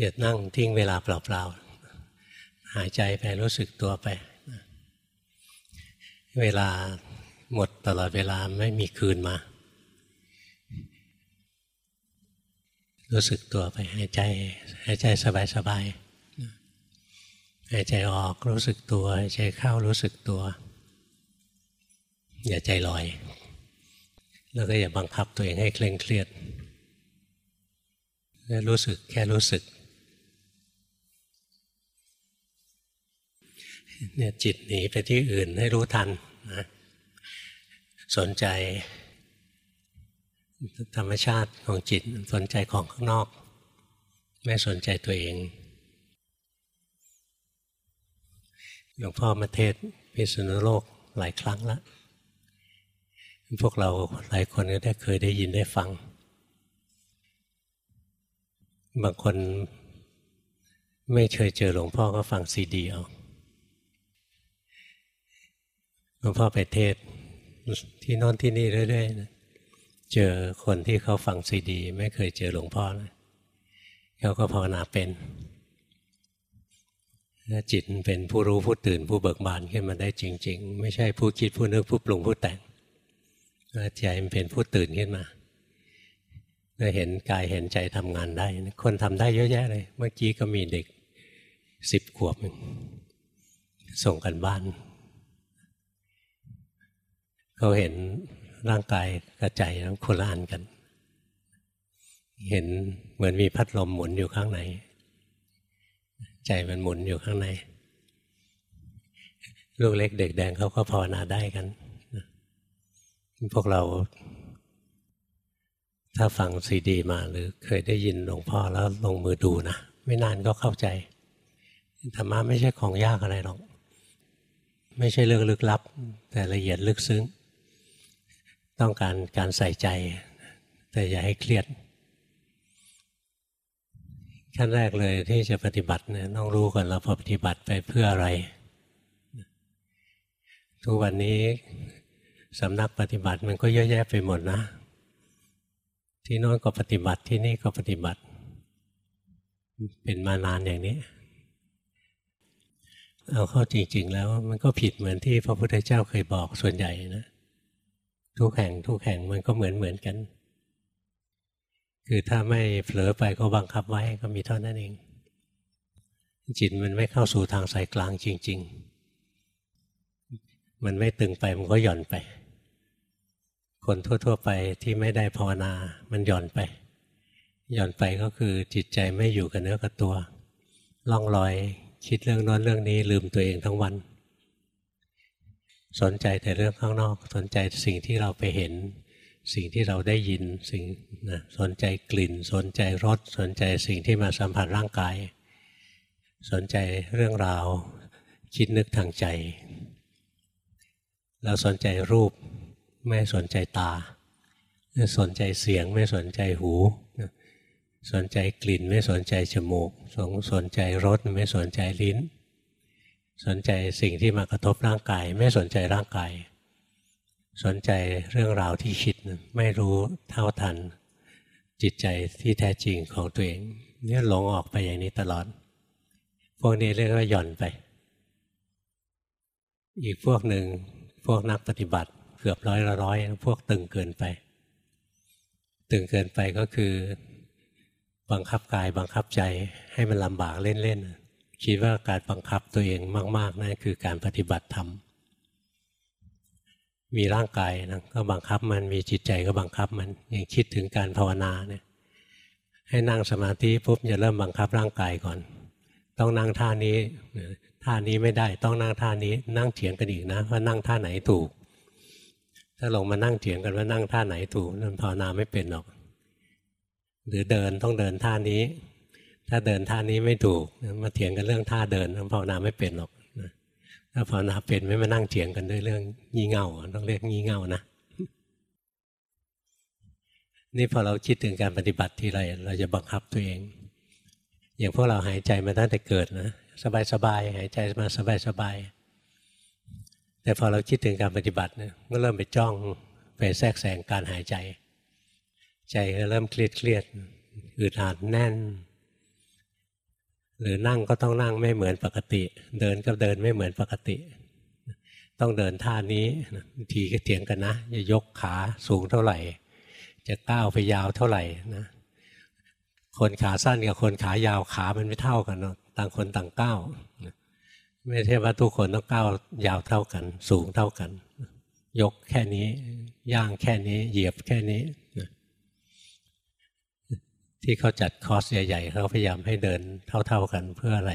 อย่านั่งทิ้งเวลาเปล่าๆ หายใจไปรู้สึกตัวไป เวลาหมดตลอดเวลาไม่มีคืนมา รู้สึกตัวไปหายใจหายใจสบายๆ หายใจออกรู้สึกตัวหายใจเข้ารู้สึกตัว อย่าใจลอย แล้วก็อย่าบังคับตัวเองให้เคร่งเครียดรู้สึกแค่รู้สึก เนี่ยจิตหนีไปที่อื่นให้รู้ทันนะสนใจ ธรรมชาติของจิตสนใจของข้างนอก ไม่สนใจตัวเองหลวงพ่อมาเทศพิษณุโลกหลายครั้งแล้วพวกเราหลายคนก็ได้เคยได้ยินได้ฟัง บางคนไม่เคยเจอหลวงพ่อก็ฟังซีดีเอา หลวงพ่อไปเทศที่นอนที่นี่เรื่อยๆนะเจอคนที่เขาฟังซีดี ไม่เคยเจอหลวงพ่อนะเขาก็ภาวนาเป็นจิตเป็นผู้รู้ผู้ตื่นผู้เบิกบานขึ้นมาได้จริง ๆ ไม่ใช่ผู้คิดผู้นึกผู้ปรุงผู้แต่งใจมันเป็นผู้ตื่นขึ้นมาเห็นกายเห็นใจทำงานได้ คนทำได้เยอะแยะเลย เมื่อกี้ก็มีเด็กสิบขวบส่งกันบ้าน เขาเห็นร่างกายกระใจทั้งคนละอันกัน เห็นเหมือนมีพัดลมหมุนอยู่ข้างใน ใจมันหมุนอยู่ข้างใน ลูกเล็กเด็กแดงเขาก็ภาวนาได้กัน พวกเราถ้าฟังซีดีมาหรือเคยได้ยินหลวงพ่อแล้วลงมือดูนะ ไม่นานก็เข้าใจธรรมะไม่ใช่ของยากอะไรหรอก ไม่ใช่เรื่องลึกลับ แต่ละเอียดลึกซึ้ง ต้องการการใส่ใจ แต่อย่าให้เครียด ขั้นแรกเลยที่จะปฏิบัติเนี่ยต้องรู้ก่อนเราปฏิบัติไปเพื่ออะไร ทุกวันนี้สำนักปฏิบัติมันก็เยอะแยะไปหมดนะ ที่โน้นก็ปฏิบัติที่นี่ก็ปฏิบัติ เป็นมานานอย่างนี้ เอาเข้าจริง ๆ แล้วมันก็ผิดเหมือนที่พระพุทธเจ้าเคยบอกส่วนใหญ่นะ ทุกแห่งทุกแห่งมันก็เหมือนเหมือนกัน คือถ้าไม่เผลอไปก็บังคับไว้ก็มีเท่านั้นเอง จิตมันไม่เข้าสู่ทางสายกลางจริง ๆ มันไม่ตึงไปมันก็หย่อนไป คนทั่ว ๆ ไปที่ไม่ได้ภาวนา มันหย่อนไป หย่อนไปก็คือจิตใจไม่อยู่กับเนื้อกับตัว ล่องลอยคิดเรื่องน้นเรื่องนี้ลืมตัวเองทั้งวัน สนใจแต่เรื่องข้างนอก สนใจสิ่งที่เราไปเห็น สิ่งที่เราได้ยินสิ่งนะสนใจกลิ่น สนใจรสสนใจสิ่งที่มาสัมผัสร่างกาย สนใจเรื่องราว คิดนึกทางใจ เราสนใจรูปไม่สนใจตา สนใจเสียงไม่สนใจหู สนใจกลิ่นไม่สนใจจมูกสนใจรสไม่สนใจลิ้น สนใจสิ่งที่มากระทบร่างกาย ไม่สนใจร่างกาย สนใจเรื่องราวที่คิดไม่รู้เท่าทัน จิตใจที่แท้จริงของตัวเอง เนี่ยหลงออกไปอย่างนี้ตลอด พวกนี้เรียกว่าหย่อนไป อีกพวกหนึ่งพวกนักปฏิบัติเกือบร้อยละร้อยพวกตึงเกินไป ตึงเกินไปก็คือ บังคับกายบังคับใจให้มันลำบากเล่นๆ คิดว่าการบังคับตัวเองมาก ๆนั่นคือการปฏิบัติธรรมมีร่างกายนะก็บังคับมันมีจิตใจก็บังคับมันอย่างคิดถึงการภาวนาเนี่ยให้นั่งสมาธิปุ๊บจะเริ่มบังคับร่างกายก่อน ต้องนั่งท่านี้ท่านี้ไม่ได้ต้องนั่งท่านี้ นั่งเถียงกันอีกนะ ว่านั่งท่าไหนถูก ถ้าลงมานั่งเถียงกันว่านั่งท่าไหนถูกนั่นภาวนาไม่เป็นหรอก หรือเดินต้องเดินท่านี้ ถ้าเดินท่านี้ไม่ถูกมาเถียงกันเรื่องท่าเดินภาวนาไม่เป็นหรอกถ้าภาวนาเป็นไม่มานั่งเถียงกันด้วยเรื่องงี่เง่าต้องเรียกงี่เง่านะนี่พอเราคิดถึงการปฏิบัติทีไรเราจะบังคับตัวเอง อย่างพวกเราหายใจมาตั้งแต่เกิดนะสบายๆหายใจมาสบายๆแต่พอเราคิดถึงการปฏิบัติเนี่ยก็เริ่มไปจ้องไปแทรกแซงการหายใจ ใจก็เริ่มเครียดเครียดอึดอัดแน่น หรือนั่งก็ต้องนั่งไม่เหมือนปกติ เดินก็เดินไม่เหมือนปกติ ต้องเดินท่านี้ทีก็เถียงกันนะจะยกขาสูงเท่าไหร่ จะก้าวไปยาวเท่าไหร่นะคนขาสั้นกับคนขายาวขามันไม่เท่ากันเนาะต่างคนต่างก้าวไม่ใช่ว่าทุกคนต้องก้าวยาวเท่ากัน สูงเท่ากัน ยกแค่นี้ ย่างแค่นี้ เหยียบแค่นี้ ที่เขาจัดคอร์สใหญ่ๆเขาพยายามให้เดินเท่า ๆกันเพื่ออะไร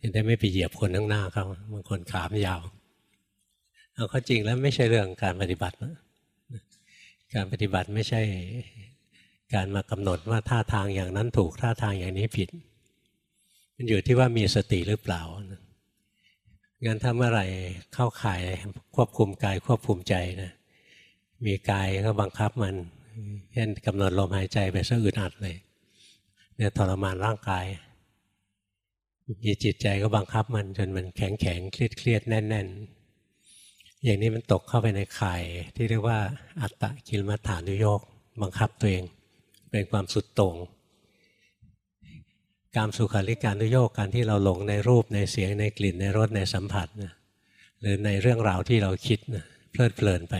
จะได้ไม่ไปเหยียบคนข้างหน้าเขาบางคนขามยาวเอาข้าจริงแล้วไม่ใช่เรื่องการปฏิบัตินะการปฏิบัติไม่ใช่การมากำหนดว่าท่าทางอย่างนั้นถูกท่าทางอย่างนี้ผิด มันอยู่ที่ว่ามีสติหรือเปล่างั้นถ้าเมื่อไหร่เข้าข่ายควบคุมกายควบคุมใจนะมีกายก็บังคับมันเช่นกำหนดลมหายใจไปซะอึดอัดเลย เนี่ยทรมานร่างกายมีจิตใจก็บังคับมันจนมันแข็งแข็งเครียดเครียดแน่นแน่นอย่างนี้มันตกเข้าไปในข่ายที่เรียกว่า อัตตะกิลมัฐานุโยกบังคับตัวเอง เป็นความสุดโต่งการสุขาริการนุโยกการที่เราหลงในรูปในเสียงในกลิ่นในรสในสัมผัสนะหรือในเรื่องราวที่เราคิดนะเพลิดเพลินไป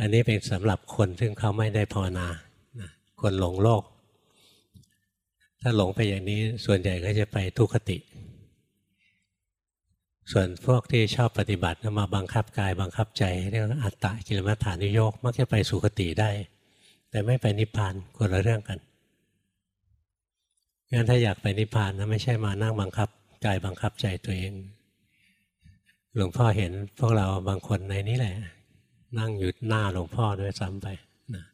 อันนี้เป็นสำหรับคนซึ่งเขาไม่ได้ภาวนาคนหลงโลก ถ้าหลงไปอย่างนี้ส่วนใหญ่ก็จะไปทุกขติ ส่วนพวกที่ชอบปฏิบัติมาบังคับกายบังคับใจเรียกว่าอัตตะกิลมัฐานิโยกมักจะไปสุขติได้ แต่ไม่ไปนิพพานคนละเรื่องกันงั้นถ้าอยากไปนิพพานนะไม่ใช่มานั่งบังคับกายบังคับใจตัวเอง หลวงพ่อเห็นพวกเราบางคนในนี้แหละ นั่งอยู่หน้าหลวงพ่อด้วยซ้ำไปนะ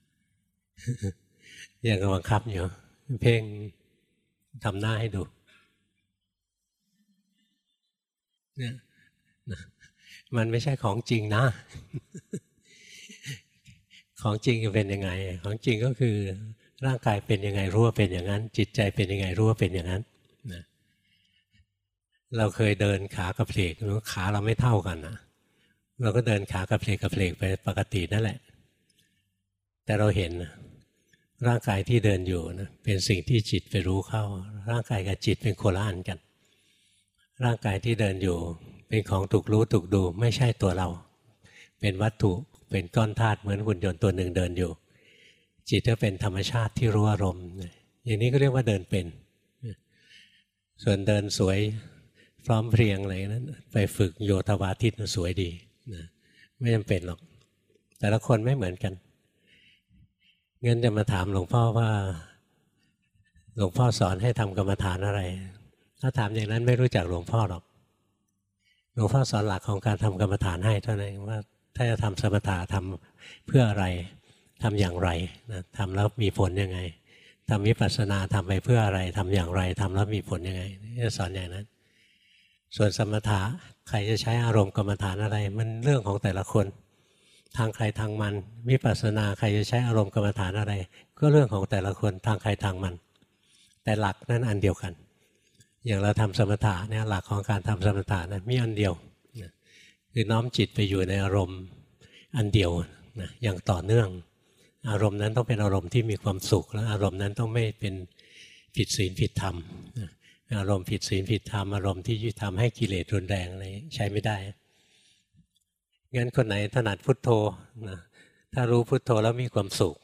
ยังบังคับอยู่เพ่ง ทำหน้าให้ดูเนี่ยมันไม่ใช่ของจริงนะ ของจริงจะเป็นยังไง ของจริงก็คือร่างกายเป็นยังไงรู้ว่าเป็นอย่างนั้น จิตใจเป็นยังไงรู้ว่าเป็นอย่างนั้นนะเราเคยเดินขากระเพลกขาเราไม่เท่ากันนะเราก็เดินขากระเพลกกระเพลกไปปกตินั่นแหละ แต่เราเห็น ร่างกายที่เดินอยู่นะเป็นสิ่งที่จิตไปรู้เข้า ร่างกายกับจิตเป็นโคละอันกัน ร่างกายที่เดินอยู่ เป็นของถูกรู้ถูกดูไม่ใช่ตัวเรา เป็นวัตถุเป็นก้อนธาตุเหมือนหุ่นยนต์ตัวหนึ่งเดินอยู่ จิตก็เป็นธรรมชาติที่รู้อารมณ์อย่างนี้ก็เรียกว่าเดินเป็น ส่วนเดินสวยพร้อมเพรียงอะไรนั้น ไปฝึกโยธวาทิตสวยดีนะไม่จำเป็นหรอก แต่ละคนไม่เหมือนกัน งั้นจะมาถามหลวงพ่อว่า หลวงพ่อสอนให้ทำกรรมฐานอะไร ถ้าถามอย่างนั้นไม่รู้จักหลวงพ่อหรอก หลวงพ่อสอนหลักของการทำกรรมฐานให้เท่านั้นว่าถ้าจะทำสมถะทำเพื่ออะไรทำอย่างไรนะทำแล้วมีผลยังไงทำวิปัสสนาทำไปเพื่ออะไรทำอย่างไรทำแล้วมีผลยังไงจะสอนอย่างนั้น ส่วนสมถะใครจะใช้อารมณ์กรรมฐานอะไร มันเรื่องของแต่ละคน ทางใครทางมันวิปัสสนาใครจะใช้อารมณ์กรรมฐานอะไร ก็เรื่องของแต่ละคนทางใครทางมัน แต่หลักนั้นอันเดียวกัน อย่างเราทำสมถะเนี่ยหลักของการทำสมถะนะมีอันเดียวคือน้อมจิตไปอยู่ในอารมณ์อันเดียวนะอย่างต่อเนื่อง อารมณ์นั้นต้องเป็นอารมณ์ที่มีความสุข และอารมณ์นั้นต้องไม่เป็นผิดศีลผิดธรรมอารมณ์ผิดศีลผิดธรรมอารมณ์ที่ทำให้กิเลสรุนแรงอะไรใช้ไม่ได้ งั้นคนไหนถนัดพุทโธนะถ้ารู้พุทโธแล้วมีความสุข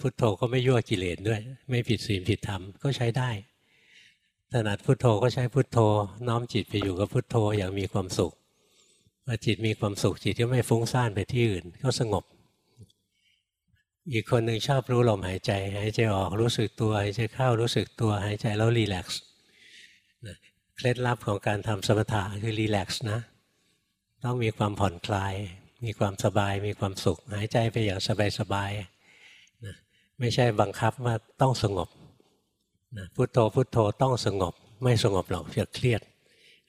พุทโธก็ไม่ยั่วกิเลสด้วย ไม่ผิดศีลผิดธรรมก็ใช้ได้ถนัดพุทโธก็ใช้พุทโธ น้อมจิตไปอยู่กับพุทโธอย่างมีความสุขพอจิตมีความสุขจิตก็ไม่ฟุ้งซ่านไปที่อื่น ก็สงบ อีกคนหนึ่งชอบรู้ลมหายใจหายใจออกรู้สึกตัวหายใจเข้ารู้สึกตัวหายใจแล้วรีแลกซ์เคล็ดลับของการทำสมถะคือรีแลกซ์นะ ต้องมีความผ่อนคลาย มีความสบาย มีความสุข หายใจไปอย่างสบายๆนะไม่ใช่บังคับว่าต้องสงบนะพุโทโธพุโทโธต้องสงบ ไม่สงบหรอกจะเครียด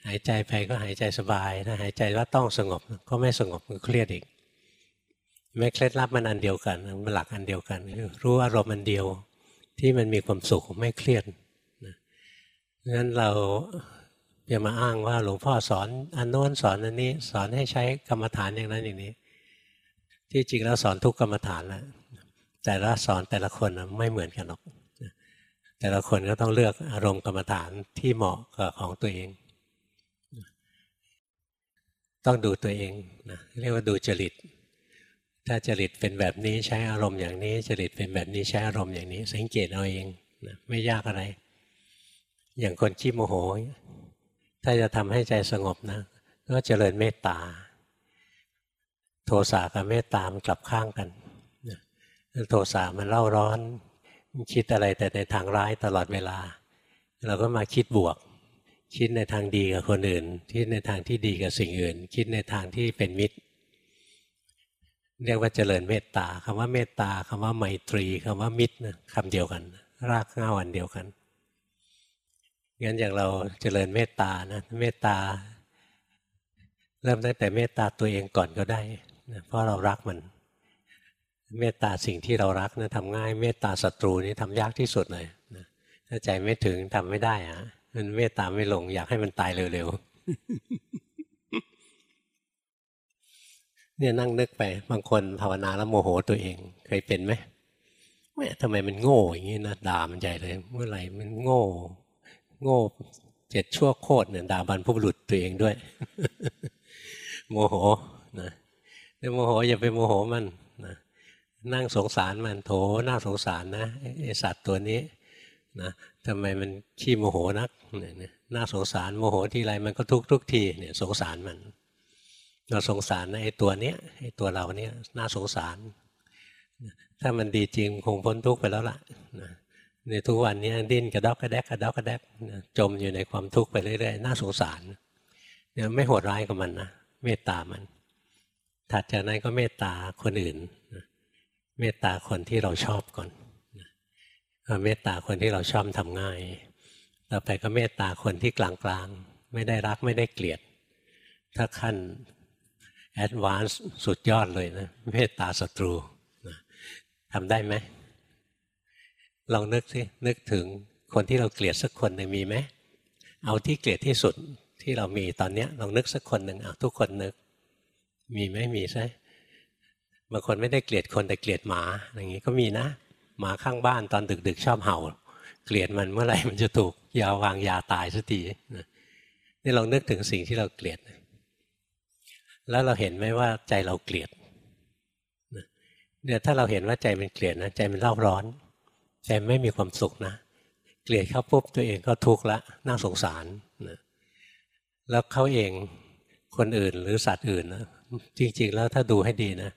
หายใจไปก็หายใจสบายถ้าหายใจว่าต้องสงบก็ไม่สงบก็เครียดอีกไม่เคล็ดลับมันอันเดียวกันมันหลักอันเดียวกันรู้อารมณ์อันเดียวที่มันมีความสุขไม่เครียดนะงั้นเรา อย่ามาอ้างว่าหลวงพ่อสอนอันโน้นสอนอันนี้สอนให้ใช้กรรมฐานอย่างนั้นอย่างนี้ ที่จริงแล้วสอนทุกกรรมฐานแล้วแต่ละสอนแต่ละคนไม่เหมือนกันหรอกแต่ละคนก็ต้องเลือกอารมณ์กรรมฐานที่เหมาะกับของตัวเอง ต้องดูตัวเองนะเรียกว่าดูจริต ถ้าจริตเป็นแบบนี้ใช้อารมณ์อย่างนี้ จริตเป็นแบบนี้ใช้อารมณ์อย่างนี้ สังเกตเอาเองนะไม่ยากอะไร อย่างคนขี้โมโห ถ้าจะทำให้ใจสงบนะก็เจริญเมตตา โทสะกับเมตตามันกลับข้างกันโทสะมันเล่าร้อน คิดอะไรแต่ในทางร้ายตลอดเวลา เราก็มาคิดบวก คิดในทางดีกับคนอื่น คิดในทางที่ดีกับสิ่งอื่น คิดในทางที่เป็นมิตร เรียกว่าเจริญเมตตาคำว่าเมตตาคำว่าไมตรีคำว่ามิตรคำเดียวกัน รากเง้าอันเดียวกัน งั้นอย่างเราเจริญเมตตานะเมตตา เริ่มตั้งแต่เมตตาตัวเองก่อนก็ได้นะเพราะเรารักมัน เมตตาสิ่งที่เรารักนะทำง่าย เมตตาศัตรูนี่ทำยากที่สุดเลยนะถ้าใจไม่ถึงทำไม่ได้อะมันเมตตาไม่ลง อยากให้มันตายเร็วๆเนี่ยนั่งนึกไป บางคนภาวนาแล้วโมโหตัวเอง เคยเป็นไหมแม่ทำไมมันโง่อย่างนี้นะด่ามันใหญ่เลย เมื่อไหร่มันโง่ โง่เจ็ดชั่วโคตรเนี่ยด่าบรรพบุรุษตัวเองด้วย โมโหนะโมโหอย่าไปโมโหมันนะนั่งสงสารมันโถน่าสงสารนะไอสัตว์ตัวนี้นะทำไมมันขี้โมโหนักเนี่ยน่าสงสารโมโหทีไรมันก็ทุกทุกทีเนี่ยสงสารมัน เราสงสารนะไอตัวเนี้ยไอตัวเราเนี้ยน่าสงสาร ถ้ามันดีจริงคงพ้นทุกข์ไปแล้วล่ะ ในทุกวันนี้ดิ้นกระดอกกระแดกกระดอกกระแดกจมอยู่ในความทุกข์ไปเรื่อยๆน่าสงสารเนี่ยไม่โหดร้ายกับมันนะเมตตามัน ถัดจากนั้นก็เมตตาคนอื่นเมตตาคนที่เราชอบก่อนเมตตาคนที่เราชอบทำง่าย ต่อไปก็เมตตาคนที่กลางๆ ไม่ได้รักไม่ได้เกลียด ถ้าขั้นแอดวานซ์สุดยอดเลยนะเมตตาศัตรูทำได้ไหม ลองนึกสินึกถึงคนที่เราเกลียดสักคนหนึ่งมีไหมเอาที่เกลียดที่สุดที่เรามีตอนนี้ลองนึกสักคนหนึ่งเอาทุกคนนึก มีไหมมีใช่บางคนไม่ได้เกลียดคนแต่เกลียดหมาอย่างนี้ก็มีนะ หมาข้างบ้านตอนดึกๆชอบเห่า เกลียดมันเมื่อไหร่มันจะถูกยาวางยาตายสักทีนี่ลองนึกถึงสิ่งที่เราเกลียด แล้วเราเห็นไหมว่าใจเราเกลียดเนี่ยถ้าเราเห็นว่าใจมันเกลียดนะใจมันเล่าร้อน ใจไม่มีความสุขนะ เกลียดเขาปุ๊บตัวเองก็ทุกข์ละน่าสงสารนะแล้วเขาเองคนอื่นหรือสัตว์อื่นนะจริง ๆ แล้วถ้าดูให้ดีนะ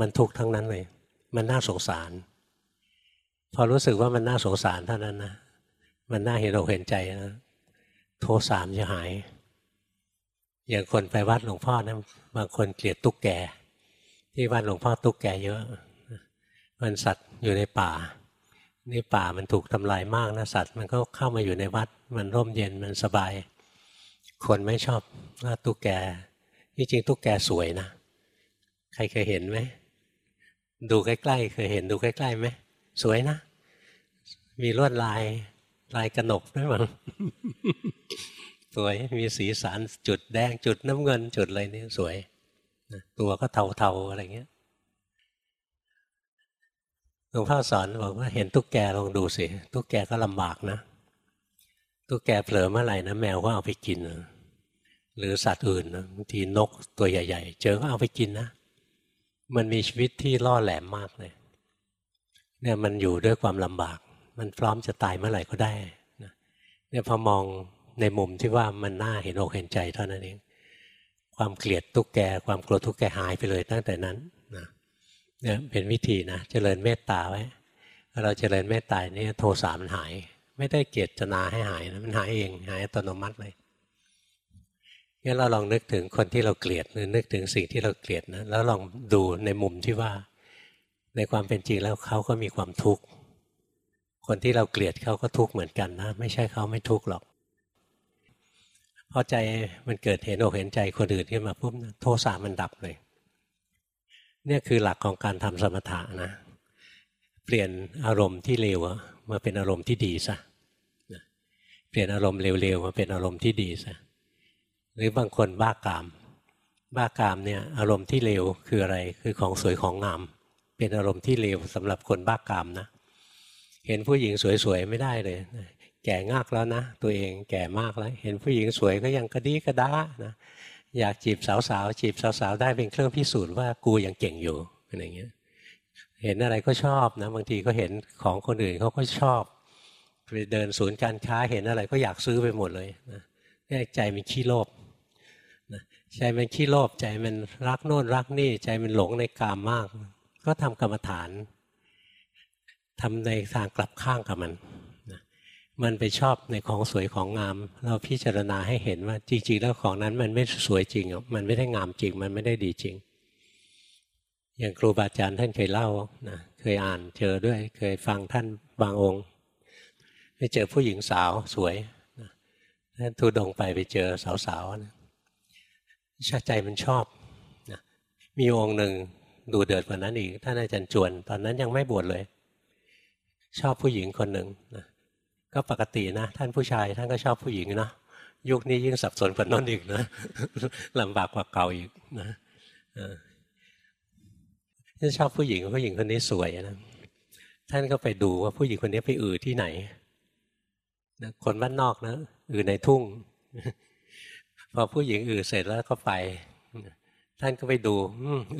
มันทุกข์ทั้งนั้นเลย มันน่าสงสาร พอรู้สึกว่ามันน่าสงสารเท่านั้นนะมันน่าเห็นอกเห็นใจนะโทสามจะหาย อย่างคนไปวัดหลวงพ่อนะบางคนเกลียดตุ๊กแก ที่วัดหลวงพ่อตุ๊กแกเยอะมันสัตว์อยู่ในป่า นี่ป่ามันถูกทำลายมากนะสัตว์ มันก็เข้ามาอยู่ในวัด มันร่มเย็นมันสบาย คนไม่ชอบว่าตุ๊กแกที่จริงตุ๊กแกสวยนะ ใครเคยเห็นไหมดูใกล้ๆเคยเห็นดูใกล้ๆไหมสวยนะ มีลวดลายลายกระหนกด้วยมั้งสวยมีสีสันจุดแดงจุดน้ำเงินจุดอะไรนี่สวยตัวก็เทาๆอะไรเงี้ย หลวงพ่อสอนบอกว่าเห็นตุ๊กแกลองดูสิตุ๊กแกก็ลำบากนะตุ๊กแกเผลอเมื่อไหร่นะแมวก็เอาไปกินหรือสัตว์อื่นนะบางทีนกตัวใหญ่ ๆ เจอก็เอาไปกินนะ มันมีชีวิตที่ล่อแหลมมากเลยเนี่ยมันอยู่ด้วยความลำบาก มันพร้อมจะตายเมื่อไหร่ก็ได้นะเนี่ยพอมองในมุมที่ว่ามันน่าเห็นอกเห็นใจเท่านั้นเองความเกลียดตุ๊กแก ความกลัวตุ๊กแกหายไปเลยตั้งแต่นั้น เนี่ยเป็นวิธีนะเจริญเมตตาไว้เราเจริญเมตตาเนี่ยโทสะมันหาย ไม่ได้เกียรตนาให้หายนะมันหายเองหายอัตโนมัติเลยงั้นเราลองนึกถึงคนที่เราเกลียดหรือนึกถึงสิ่งที่เราเกลียดนะแล้วลองดูในมุมที่ว่า ในความเป็นจริงแล้วเขาก็มีความทุกข์คนที่เราเกลียดเขาก็ทุกข์เหมือนกันนะ ไม่ใช่เขาไม่ทุกข์หรอกพอใจมันเกิดเห็นอกเห็นใจคนอื่นขึ้นมาปุ๊บโทสะมันดับเลย เนี่ยคือหลักของการทำสมถะนะ เปลี่ยนอารมณ์ที่เลวมาเป็นอารมณ์ที่ดีซะเปลี่ยนอารมณ์เร็วๆมาเป็นอารมณ์ที่ดีซะหรือบางคนบ้ากาม บ้ากามเนี่ยอารมณ์ที่เลวคืออะไรคือของสวยของงาม เป็นอารมณ์ที่เลวสำหรับคนบ้ากามนะ เห็นผู้หญิงสวยๆไม่ได้เลย แก่งากแล้วนะ ตัวเองแก่มากแล้ว เห็นผู้หญิงสวยก็ยังกระดีกระด้านะ อยากจีบสาวๆจีบสาวๆได้เป็นเครื่องพิสูจน์ว่ากูยังเก่งอยู่อะไรเงี้ย เห็นอะไรก็ชอบนะบางทีก็เห็นของคนอื่นเขาก็ชอบไปเดินศูนย์การค้าเห็นอะไรก็อยากซื้อไปหมดเลยนะนี่ใจมันขี้โลภนะใจมันขี้โลภใจมันรักโน่นรักนี่ ใจมันหลงในกามมาก ก็ทำกรรมฐานทำในทางกลับข้างกับมัน มันไปชอบในของสวยของงาม เราพิจารณาให้เห็นว่าจริง ๆ แล้วของนั้นมันไม่สวยจริงมันไม่ได้งามจริง มันไม่ได้ดีจริง อย่างครูบาอาจารย์ท่านเคยเล่านะเคยอ่านเจอด้วย เคยฟังท่านบางองค์ไปเจอผู้หญิงสาวสวยท่านทูดงไปไปเจอสาวๆนะชาใจมันชอบนะมีองค์หนึ่งดูเดือดกว่านั้นอีกท่านอาจารย์จวน ตอนนั้นยังไม่บวชเลย ชอบผู้หญิงคนหนึ่งนะ ก็ปกตินะ ท่านผู้ชายท่านก็ชอบผู้หญิงนะยุคนี้ยิ่งสับสนกว่านั้นอีกนะลำบากกว่าเก่าอีกนะท่านชอบผู้หญิงผู้หญิงคนนี้สวยนะท่านก็ไปดูว่าผู้หญิงคนนี้ไปอือที่ไหนนะคนบ้านนอกนะอือในทุ่ง พอผู้หญิงอือเสร็จแล้วก็ไป ท่านก็ไปดู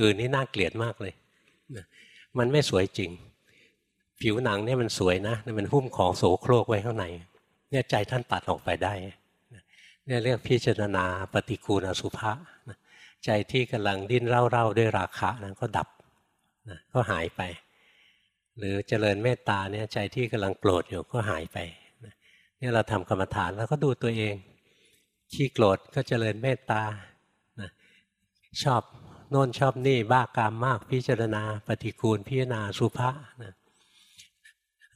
อือนี่น่าเกลียดมากเลยมันไม่สวยจริง ผิวหนังเนี่ยมันสวยนะมันหุ้มของโสโครกไว้ข้างในเนี่ยใจท่านตัดออกไปได้เนี่ยเรียกพิจารณาปฏิกูลอสุภะใจที่กำลังดิ้นเร่าๆด้วยราคะนั้นก็ดับก็หายไป หรือเจริญเมตตาเนี่ยใจที่กำลังโกรธอยู่ก็หายไปเนี่ยเราทำกรรมฐานแล้วก็ดูตัวเอง ขี้โกรธก็เจริญเมตตานะชอบโน่นชอบนี่บ้ากามมากพิจารณา ปฏิคูลพิจารณาสุภานะ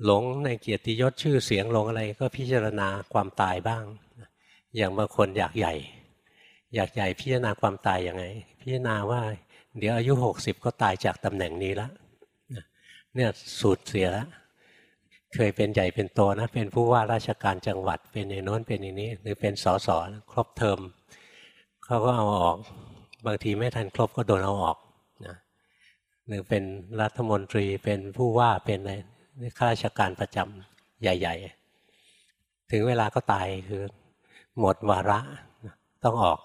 หลงในเกียรติยศชื่อเสียงหลงอะไรก็พิจารณาความตายบ้าง อย่างบางคนอยากใหญ่ อยากใหญ่พิจารณาความตายยังไง พิจารณาว่า เดี๋ยวอายุหกสิบก็ตายจากตำแหน่งนี้ล้วเนี่ยสูญเสียแล้วเคยเป็นใหญ่เป็นโตนะเป็นผู้ว่าราชการจังหวัดเป็นอย่างโน้นเป็นอย่างนี้ หรือเป็นสสครบเทอมเขาก็เอาออก บางทีไม่ทันครบก็โดนเอาออกนะหรือเป็นรัฐมนตรีเป็นผู้ว่าเป็นอะไร ข้าราชการประจำใหญ่ ๆ ถึงเวลาก็ตายคือหมดวาระต้องออก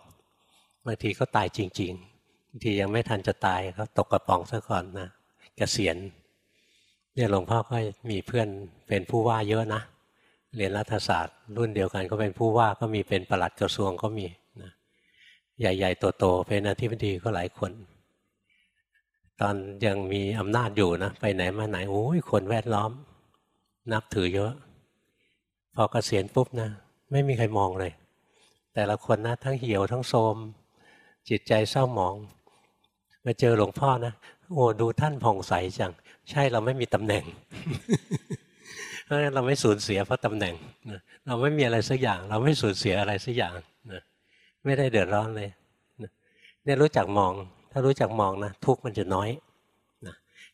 บางทีก็ตายจริงๆบางทียังไม่ทันจะตายก็ตกกระป๋องซะก่อนนะกะเกษียณเนี่ยหลวงพ่อก็มีเพื่อนเป็นผู้ว่าเยอะนะเรียนรัฐศาสตร์ รุ่นเดียวกันก็เป็นผู้ว่าก็มีเป็นประหลัดกระทรวงก็มีนะใหญ่ ๆ โตๆเป็นอธิบดีก็หลายคน ตอนยังมีอำนาจอยู่นะไปไหนมาไหนโอ้ยคนแวดล้อม นับถือเยอะ พอเกษียณปุ๊บนะ ไม่มีใครมองเลย แต่ละคนนะทั้งเหี่ยวทั้งโทมจิตใจเศร้าหมอง มาเจอหลวงพ่อนะโอ้ดูท่านผ่องใสจัง ใช่เราไม่มีตำแหน่งเพราะฉะนั้นเราไม่สูญเสียเพราะตำแหน่งเราไม่มีอะไรสักอย่าง เราไม่สูญเสียอะไรสักอย่างไม่ได้เดือดร้อนเลยเนี่ยรู้จักมอง ถ้ารู้จักมองนะทุกมันจะน้อย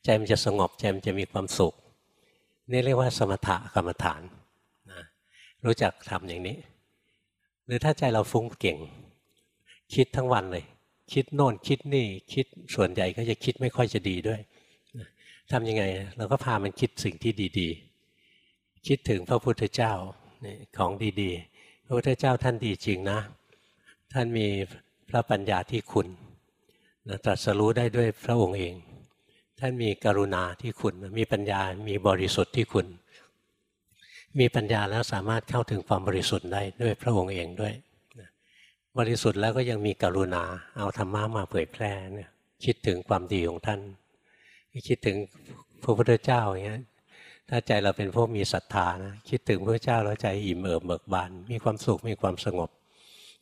ใจมันจะสงบใจมันจะมีความสุข นี่เรียกว่าสมถะกรรมฐานนะรู้จักทำอย่างนี้ หรือถ้าใจเราฟุ้งเก่ง คิดทั้งวันเลย คิดโน่นคิดนี่คิดส่วนใหญ่ก็จะคิดไม่ค่อยจะดีด้วยทำยังไงเราก็พามันคิดสิ่งที่ดีๆ คิดถึงพระพุทธเจ้าของดีๆ พระพุทธเจ้าท่านดีจริงนะ ท่านมีพระปัญญาที่คุณ นะตรัสรู้ได้ด้วยพระองค์เอง ท่านมีกรุณาที่คุณ มีปัญญา มีบริสุทธิ์ที่คุณ มีปัญญาแล้วสามารถเข้าถึงความบริสุทธิ์ได้ด้วยพระองค์เองด้วยบริสุทธิ์แล้วก็ยังมีกรุณา เอาธรรมะมาเผยแพร่เนี่ยคิดถึงความดีของท่าน คิดถึงพระพุทธเจ้าอย่างเงี้ยถ้าใจเราเป็นพวกมีศรัทธานะคิดถึงพระเจ้าแล้วใจอิ่มเอิบเบิกบาน มีความสุขมีความสงบ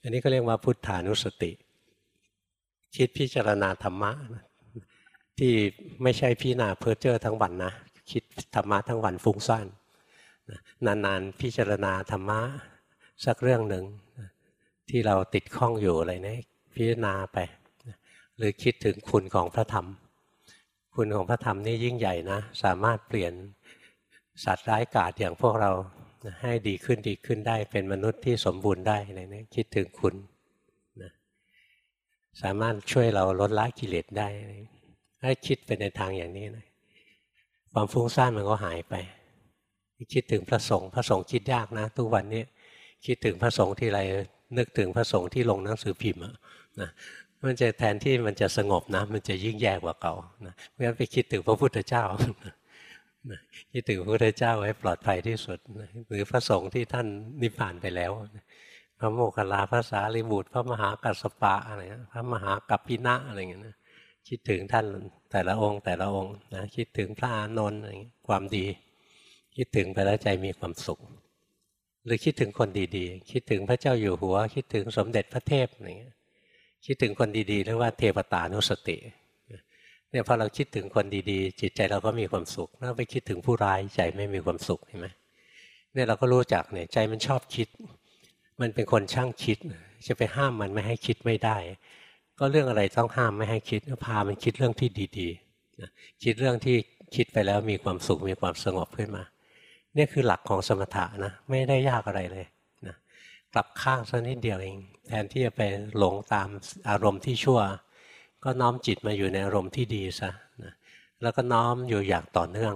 อันนี้ก็เรียกว่าพุทธานุสติ คิดพิจารณาธรรมะ ที่ไม่ใช่พิจารณาเพ้อเจ้อทั้งวันนะคิดธรรมะทั้งวันฟุ้งซ่านนานๆพิจารณาธรรมะสักเรื่องหนึ่งที่เราติดข้องอยู่อะไรนะพิจารณาไป หรือคิดถึงคุณของพระธรรม คุณของพระธรรมนี่ยิ่งใหญ่นะ สามารถเปลี่ยนสัตว์ร้ายกาจอย่างพวกเราให้ดีขึ้นดีขึ้นได้เป็นมนุษย์ที่สมบูรณ์ได้อะไรนี้คิดถึงคุณ สามารถช่วยเราลดละกิเลสได้ให้คิดไปในทางอย่างนี้นะความฟุ้งซ่านมันก็หายไป คิดถึงพระสงฆ์พระสงฆ์คิดยากนะ ทุกวันนี้คิดถึงพระสงฆ์ที่ไรนึกถึงพระสงฆ์ที่ลงหนังสือพิมพ์นะมันจะแทนที่มันจะสงบนะ มันจะยิ่งแย่กว่าเก่านะเพราะฉะนั้นไปคิดถึงพระพุทธเจ้าคิดถึงพระพุทธเจ้าไว้ปลอดภัยที่สุด หรือพระสงฆ์ที่ท่านนิพพานไปแล้ว ระโมคคัลลาพระสารีบุตร พระมหากัสสปะอะไรพระมหากัปปินะอะไรเงี้ยนะคิดถึงท่านแต่ละองค์แต่ละองค์นะคิดถึงพระอานนท์ความดี คิดถึงไปแล้วใจมีความสุข หรือคิดถึงคนดีๆ คิดถึงพระเจ้าอยู่หัว คิดถึงสมเด็จพระเทพอะไรเงี้ยคิดถึงคนดีๆเรียกว่าเทวตานุสติเนี่ยพอเราคิดถึงคนดีๆ จิตใจเราก็มีความสุขถ้าไปคิดถึงผู้ร้ายใจไม่มีความสุขเห็นไหมเนี่ยเราก็รู้จักเนี่ยใจมันชอบคิด มันเป็นคนช่างคิด จะไปห้ามมันไม่ให้คิดไม่ได้ ก็เรื่องอะไรต้องห้ามไม่ให้คิดพามันคิดเรื่องที่ดีๆคิดเรื่องที่คิดไปแล้วมีความสุขมีความสงบขึ้นมาเนี่ยคือหลักของสมถะนะไม่ได้ยากอะไรเลยนะกลับข้างสักนิดเดียวเอง แทนที่จะไปหลงตามอารมณ์ที่ชั่ว ก็น้อมจิตมาอยู่ในอารมณ์ที่ดีซะนะแล้วก็น้อมอยู่อย่างต่อเนื่อง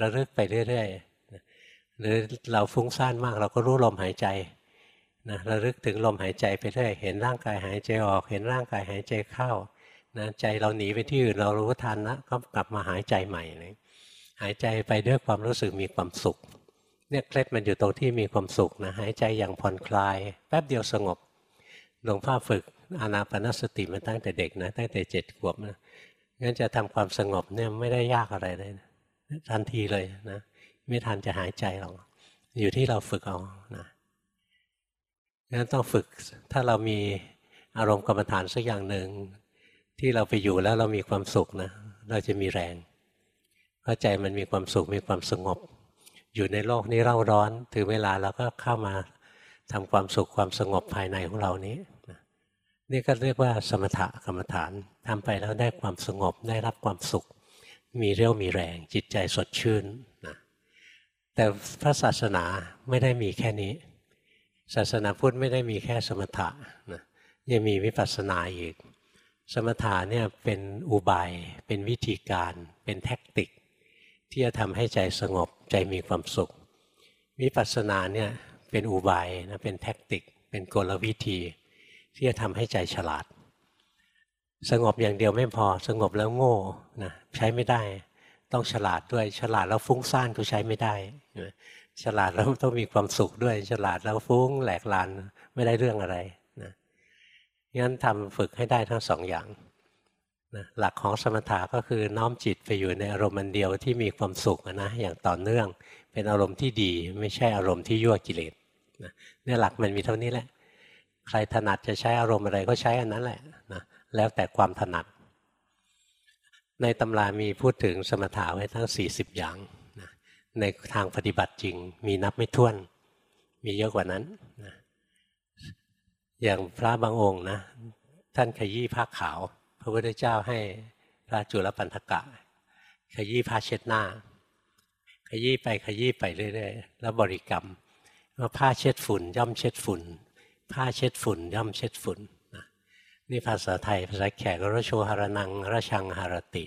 ระลึกไปเรื่อยๆหรือเราฟุ้งซ่านมากเราก็รู้ลมหายใจ นะระลึกถึงลมหายใจไปเรื่อยเห็นร่างกายหายใจออก เห็นร่างกายหายใจเข้านะใจเราหนีไปที่อื่นเรารู้ทันนะก็กลับมาหายใจใหม่เลยหายใจไปด้วยความรู้สึกมีความสุข เนี่ยเคล็ดมันอยู่ตรงที่มีความสุขนะหายใจอย่างผ่อนคลาย แป๊บเดียวสงบหลวงพ่อฝึกอานาปนสติมาตั้งแต่เด็กนะตั้งแต่เจ็ดขวบนะงั้นจะทำความสงบเนี่ยไม่ได้ยากอะไรเลยนะทันทีเลยนะไม่ทันจะหายใจหรอกอยู่ที่เราฝึกเอานะ งั้นต้องฝึกถ้าเรามีอารมณ์กรรมฐานสักอย่างหนึ่งที่เราไปอยู่แล้วเรามีความสุขนะ เราจะมีแรงเพราะใจมันมีความสุขมีความสงบ อยู่ในโลกนี้เร่าร้อนถึงเวลาเราก็เข้ามาทำความสุขความสงบภายในของเรานี้นี่ก็เรียกว่าสมถะกรรมฐานทำไปแล้วได้ความสงบได้รับความสุข มีเรี่ยวมีแรง จิตใจสดชื่นนะแต่พระศาสนาไม่ได้มีแค่นี้ ศาสนาพุทธไม่ได้มีแค่สมถะนะยังมีวิปัสสนาอีก สมถะเนี่ยเป็นอุบาย เป็นวิธีการ เป็นแท็กติก ที่จะทำให้ใจสงบใจมีความสุข วิปัสสนาเนี่ยเป็นอุบายนะเป็นแท็กติก เป็นกลวิธี ที่จะทำให้ใจฉลาด สงบอย่างเดียวไม่พอสงบแล้วโง่นะใช้ไม่ได้ ต้องฉลาดด้วยฉลาดแล้วฟุ้งซ่านก็ใช้ไม่ได้ ฉลาดแล้วต้องมีความสุขด้วย ฉลาดแล้วฟุ้งแหลกลานไม่ได้เรื่องอะไรนะงั้นทำฝึกให้ได้ทั้งสองอย่างนะหลักของสมถะก็คือน้อมจิตไปอยู่ในอารมณ์มันเดียวที่มีความสุขนะอย่างต่อเนื่อง เป็นอารมณ์ที่ดีไม่ใช่อารมณ์ที่ยั่วกิเลสนะเนี่ยหลักมันมีเท่านี้แหละ ใครถนัดจะใช้อารมณ์อะไรก็ใช้อันนั้นแหละนะแล้วแต่ความถนัด ในตำรามีพูดถึงสมถะไว้ทั้ง 40 อย่าง ในทางปฏิบัติจริง มีนับไม่ถ้วน มีเยอะกว่านั้นนะอย่างพระบางองค์นะ ท่านขยี้ผ้าขาว พระพุทธเจ้าให้พระจุลปันธกะ ขยี้ผ้าเช็ดหน้า ขยี้ไปขยี้ไปเรื่อยๆแล้วบริกรรมว่าผ้าเช็ดฝุ่น ย่อมเช็ดฝุ่น ผ้าเช็ดฝุ่น ย่อมเช็ดฝุ่นนี่ภาษาไทยภาษาแขกระโชหารนังระชังหารติ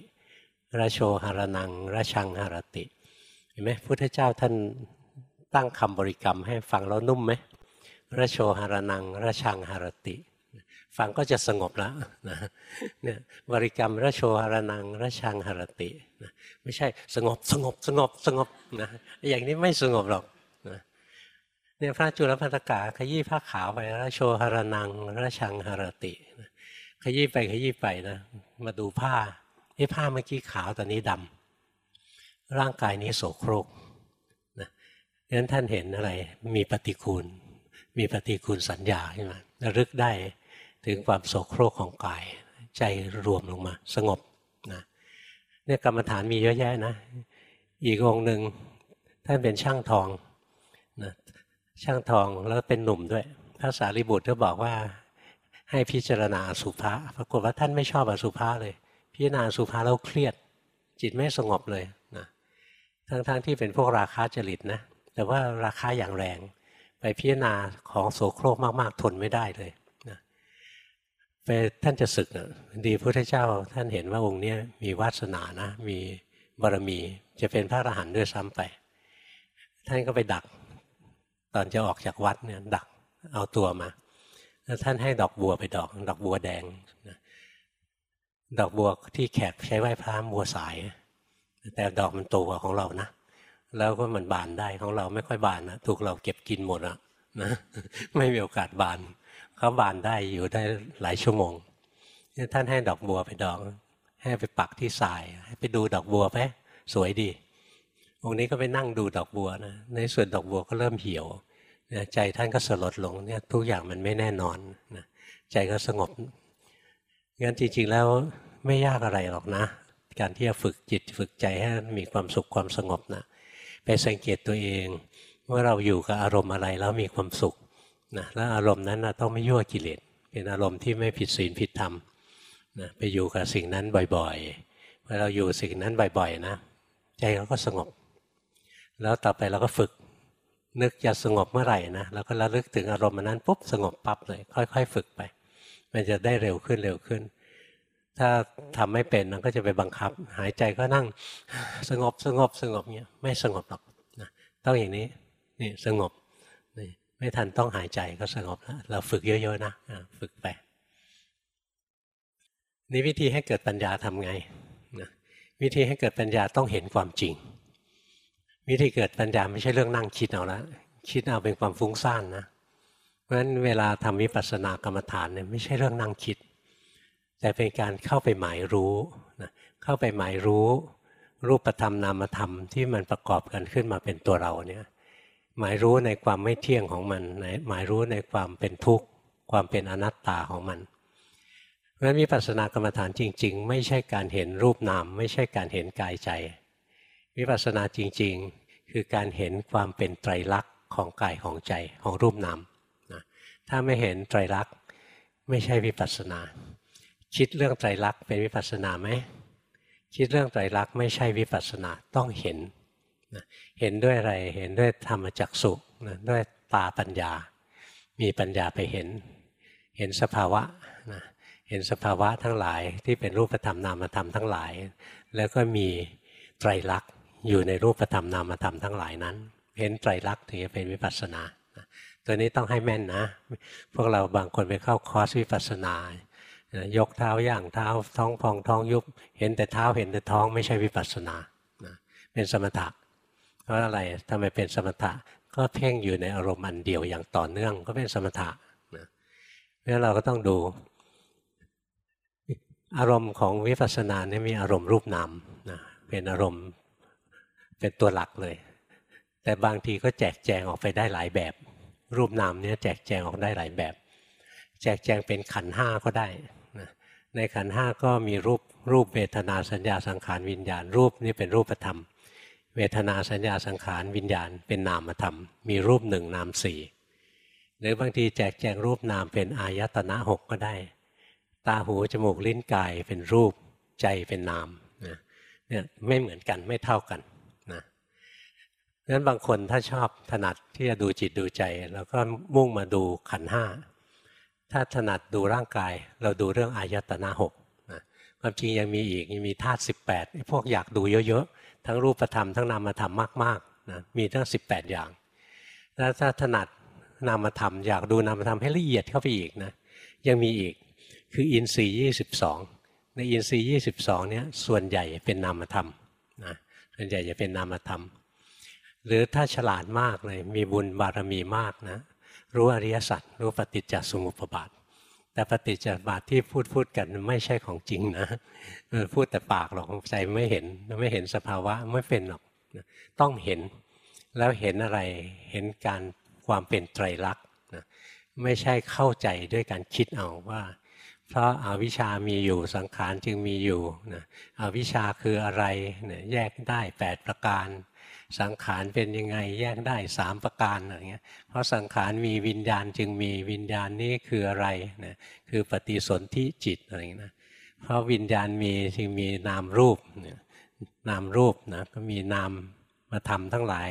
ระโชหารนังระชังหารติ เห็นไหมพุทธเจ้าท่านตั้งคำบริกรรมให้ฟังแล้วนุ่มไหมระโชหารนังระชังหารติ ฟังก็จะสงบแล้วนะเนี่ยบริกรรมระโชหารนังระชังหารตินะไม่ใช่สงบสงบสงบสงบนะอย่างนี้ไม่สงบหรอกเนี่ยพระจุลพันธกาขยี้ผ้าขาวไปแล้วโชหรนังระชังหรติขยี้ไปขยี้ไปนะมาดูผ้าไอ้ผ้าเมื่อกี้ขาวตอนนี้ดำ ร่างกายนี้โสโครกนะดังนั้นท่านเห็นอะไรมีปฏิคูล มีปฏิคูลสัญญาใช่ไหมระลึกได้ถึงความโสโครกของกาย ใจรวมลงมา สงบนะเนี่ยกรรมฐานมีเยอะแยะนะ อีกองหนึ่งท่านเป็นช่างทองนะช่างทองแล้วเป็นหนุ่มด้วยพระสารีบุตรก็บอกว่าให้พิจารณาสุภาปรากฏว่าท่านไม่ชอบอสุภาเลย พิจารณาสุภาแล้วเครียด จิตไม่สงบเลย ทั้งๆทที่เป็นพวกราคาจริตนะแต่ว่าราคาอย่างแรง ไปพิจารณาของโสโครกมากๆ ทนไม่ได้เลยนะไปท่านจะศึกนะดีพระพุทธเจ้าท่านเห็นว่าองค์นี้มีวาสนานะ มีบารมีจะเป็นพระอรหันต์ด้วยซ้ำไป ท่านก็ไปดัก ตอนจะออกจากวัดเนี่ยดักเอาตัวมาแล้วท่านให้ดอกบัวไปดอก ดอกบัวแดงนะดอกบัวที่แขกใช้ไหว้พระบัวสาย แต่ดอกมันโตกว่าของเรานะแล้วก็มันบานได้ของเราไม่ค่อยบานนะถูกเราเก็บกินหมดอะนะไม่มีโอกาสบานเขาบานได้อยู่ได้หลายชั่วโมงท่านให้ดอกบัวไปดอก ให้ไปปักที่ทราย ให้ไปดูดอกบัวไปสวยดีองค์นี้ก็ไปนั่งดูดอกบัวนะในส่วนดอกบัวก็เริ่มเหี่ยวใจท่านก็สลดลงเนี่ยทุกอย่างมันไม่แน่นอนนะใจก็สงบงั้นจริงๆแล้วไม่ยากอะไรหรอกนะ การที่จะฝึกจิตฝึกใจให้มีความสุขความสงบนะไปสังเกตตัวเองว่าเราอยู่กับอารมณ์อะไรแล้วมีความสุขนะแล้วอารมณ์นั้นนะต้องไม่ยั่วกิเลสเป็นอารมณ์ที่ไม่ผิดศีลผิดธรรมนะไปอยู่กับสิ่งนั้นบ่อยๆพอเราอยู่สิ่งนั้นบ่อยๆนะใจเราก็สงบ แล้วต่อไปเราก็ฝึกนึกจะสงบเมื่อไหร่นะเราก็ระลึกถึงอารมณ์นั้นปุ๊บสงบปั๊บเลยค่อย ๆ ฝึกไป มันจะได้เร็วขึ้นเร็วขึ้น ถ้าทำไม่เป็นมันก็จะไปบังคับ หายใจก็นั่งสงบสงบสงบเงี้ยไม่สงบหรอกนะต้องอย่างนี้นี่สงบนี่ไม่ทันต้องหายใจก็สงบแล้วเราฝึกเยอะๆนะฝึกไปนี่วิธีให้เกิดปัญญาทำไงนะวิธีให้เกิดปัญญาต้องเห็นความจริง วิธีเกิดปัญญาไม่ใช่เรื่องนั่งคิดเอาละคิดเอาเป็นความฟุ้งซ่านนะเพราะฉะนั้นเวลาทำวิปัสสนากรรมฐานเนี่ยไม่ใช่เรื่องนั่งคิด แต่เป็นการเข้าไปหมายรู้นะเข้าไปหมายรู้ รูปธรรมนามธรรมที่มันประกอบกันขึ้นมาเป็นตัวเราเนี่ยหมายรู้ในความไม่เที่ยงของมันหมายรู้ในความเป็นทุกข์ ความเป็นอนัตตาของมันเพราะฉะนั้นวิปัสสนากรรมฐานจริง ๆ ไม่ใช่การเห็นรูปนาม ไม่ใช่การเห็นกายใจ วิปัสสนาจริง ๆ คือการเห็นความเป็นไตรลักษณ์ของกายของใจของรูปนามนะถ้าไม่เห็นไตรลักษณ์ไม่ใช่วิปัสสนา คิดเรื่องไตรลักษณ์เป็นวิปัสสนาไหมคิดเรื่องไตรลักษณ์ไม่ใช่วิปัสสนาต้องเห็นนะเห็นด้วยอะไรเห็นด้วยธรรมจักสุนะด้วยตาปัญญา มีปัญญาไปเห็น เห็นสภาวะนะเห็นสภาวะทั้งหลายที่เป็นรูปธรรมนามธรรมทั้งหลาย แล้วก็มีไตรลักษณ์อยู่ในรูปธรรมนามธรรมทั้งหลายนั้น เห็นไตรลักษณ์ถึงจะเป็นวิปัสสนา ตัวนี้ต้องให้แม่นนะ พวกเราบางคนไปเข้าคอร์สวิปัสสนา ยกเท้าย่างเท้าท้องพองท้องยุบ เห็นแต่เท้าเห็นแต่ท้องไม่ใช่วิปัสสนาเป็นสมถะเพราะอะไรทำไมเป็นสมถะก็เพ่งอยู่ในอารมณ์อันเดียวอย่างต่อเนื่องก็เป็นสมถะเพราะเราก็ต้องดูอารมณ์ของวิปัสสนาเนี่ยมีอารมณ์รูปนามนะเป็นอารมณ์เป็นตัวหลักเลย แต่บางทีก็แจกแจงออกไปได้หลายแบบ รูปนามเนี่ยแจกแจงออกได้หลายแบบ แจกแจงเป็นขันห้าก็ได้ ในขันห้าก็มีรูปรูปเวทนาสัญญาสังขารวิญญาณ รูปนี่เป็นรูปธรรม เวทนาสัญญาสังขารวิญญาณ เป็นนามธรรม มีรูปหนึ่งนามสี่หรือบางทีแจกแจงรูปนามเป็นอายตนะหกก็ได้ ตาหูจมูกลิ้นกายเป็นรูปใจเป็นนามนะเนี่ยไม่เหมือนกันไม่เท่ากันนะนั้นบางคนถ้าชอบถนัดที่จะดูจิตดูใจ แล้วก็มุ่งมาดูขันห้า ถ้าถนัดดูร่างกาย เราดูเรื่องอายตนะหกนะความจริงยังมีอีกยังมีธาตุสิบแปดพวกอยากดูเยอะๆ ทั้งรูปธรรมทั้งนามธรรมมากๆนะมีทั้งสิบแปดอย่างแล้วถ้าถนัดนามธรรมอยากดูนามธรรมให้ละเอียดเข้าไปอีกนะยังมีอีกคืออินทรีย์ยี่สิบสองในอินทรีย์ยี่สิบสองเนี้ยส่วนใหญ่เป็นนามธรรมนะส่วนใหญ่จะเป็นนามธรรม หรือถ้าฉลาดมากเลยมีบุญบารมีมากนะ รู้อริยสัจรู้ปฏิจจสมุปบาท แต่ปฏิจจสมุปบาทที่พูดพูดกันไม่ใช่ของจริงนะพูดแต่ปากหรอกใจไม่เห็นไม่เห็นสภาวะไม่เป็นหรอกต้องเห็นแล้วเห็นอะไรเห็นการความเป็นไตรลักษณ์ไม่ใช่เข้าใจด้วยการคิดเอาว่า เพราะอาวิชามีอยู่สังขารจึงมีอยู่นะอวิชาคืออะไรแยกได้ 8 ประการ สังขารเป็นยังไงแยกได้3ประการอะไรเงี้ยเพราะสังขารมีวิญญาณจึงมีวิญญาณนี้คืออะไรนะคือปฏิสนธิจิตอะไรเงี้ยนะเพราะวิญญาณมีจึงมีนามรูปนามรูปนะก็มีนามมาทำทั้งหลาย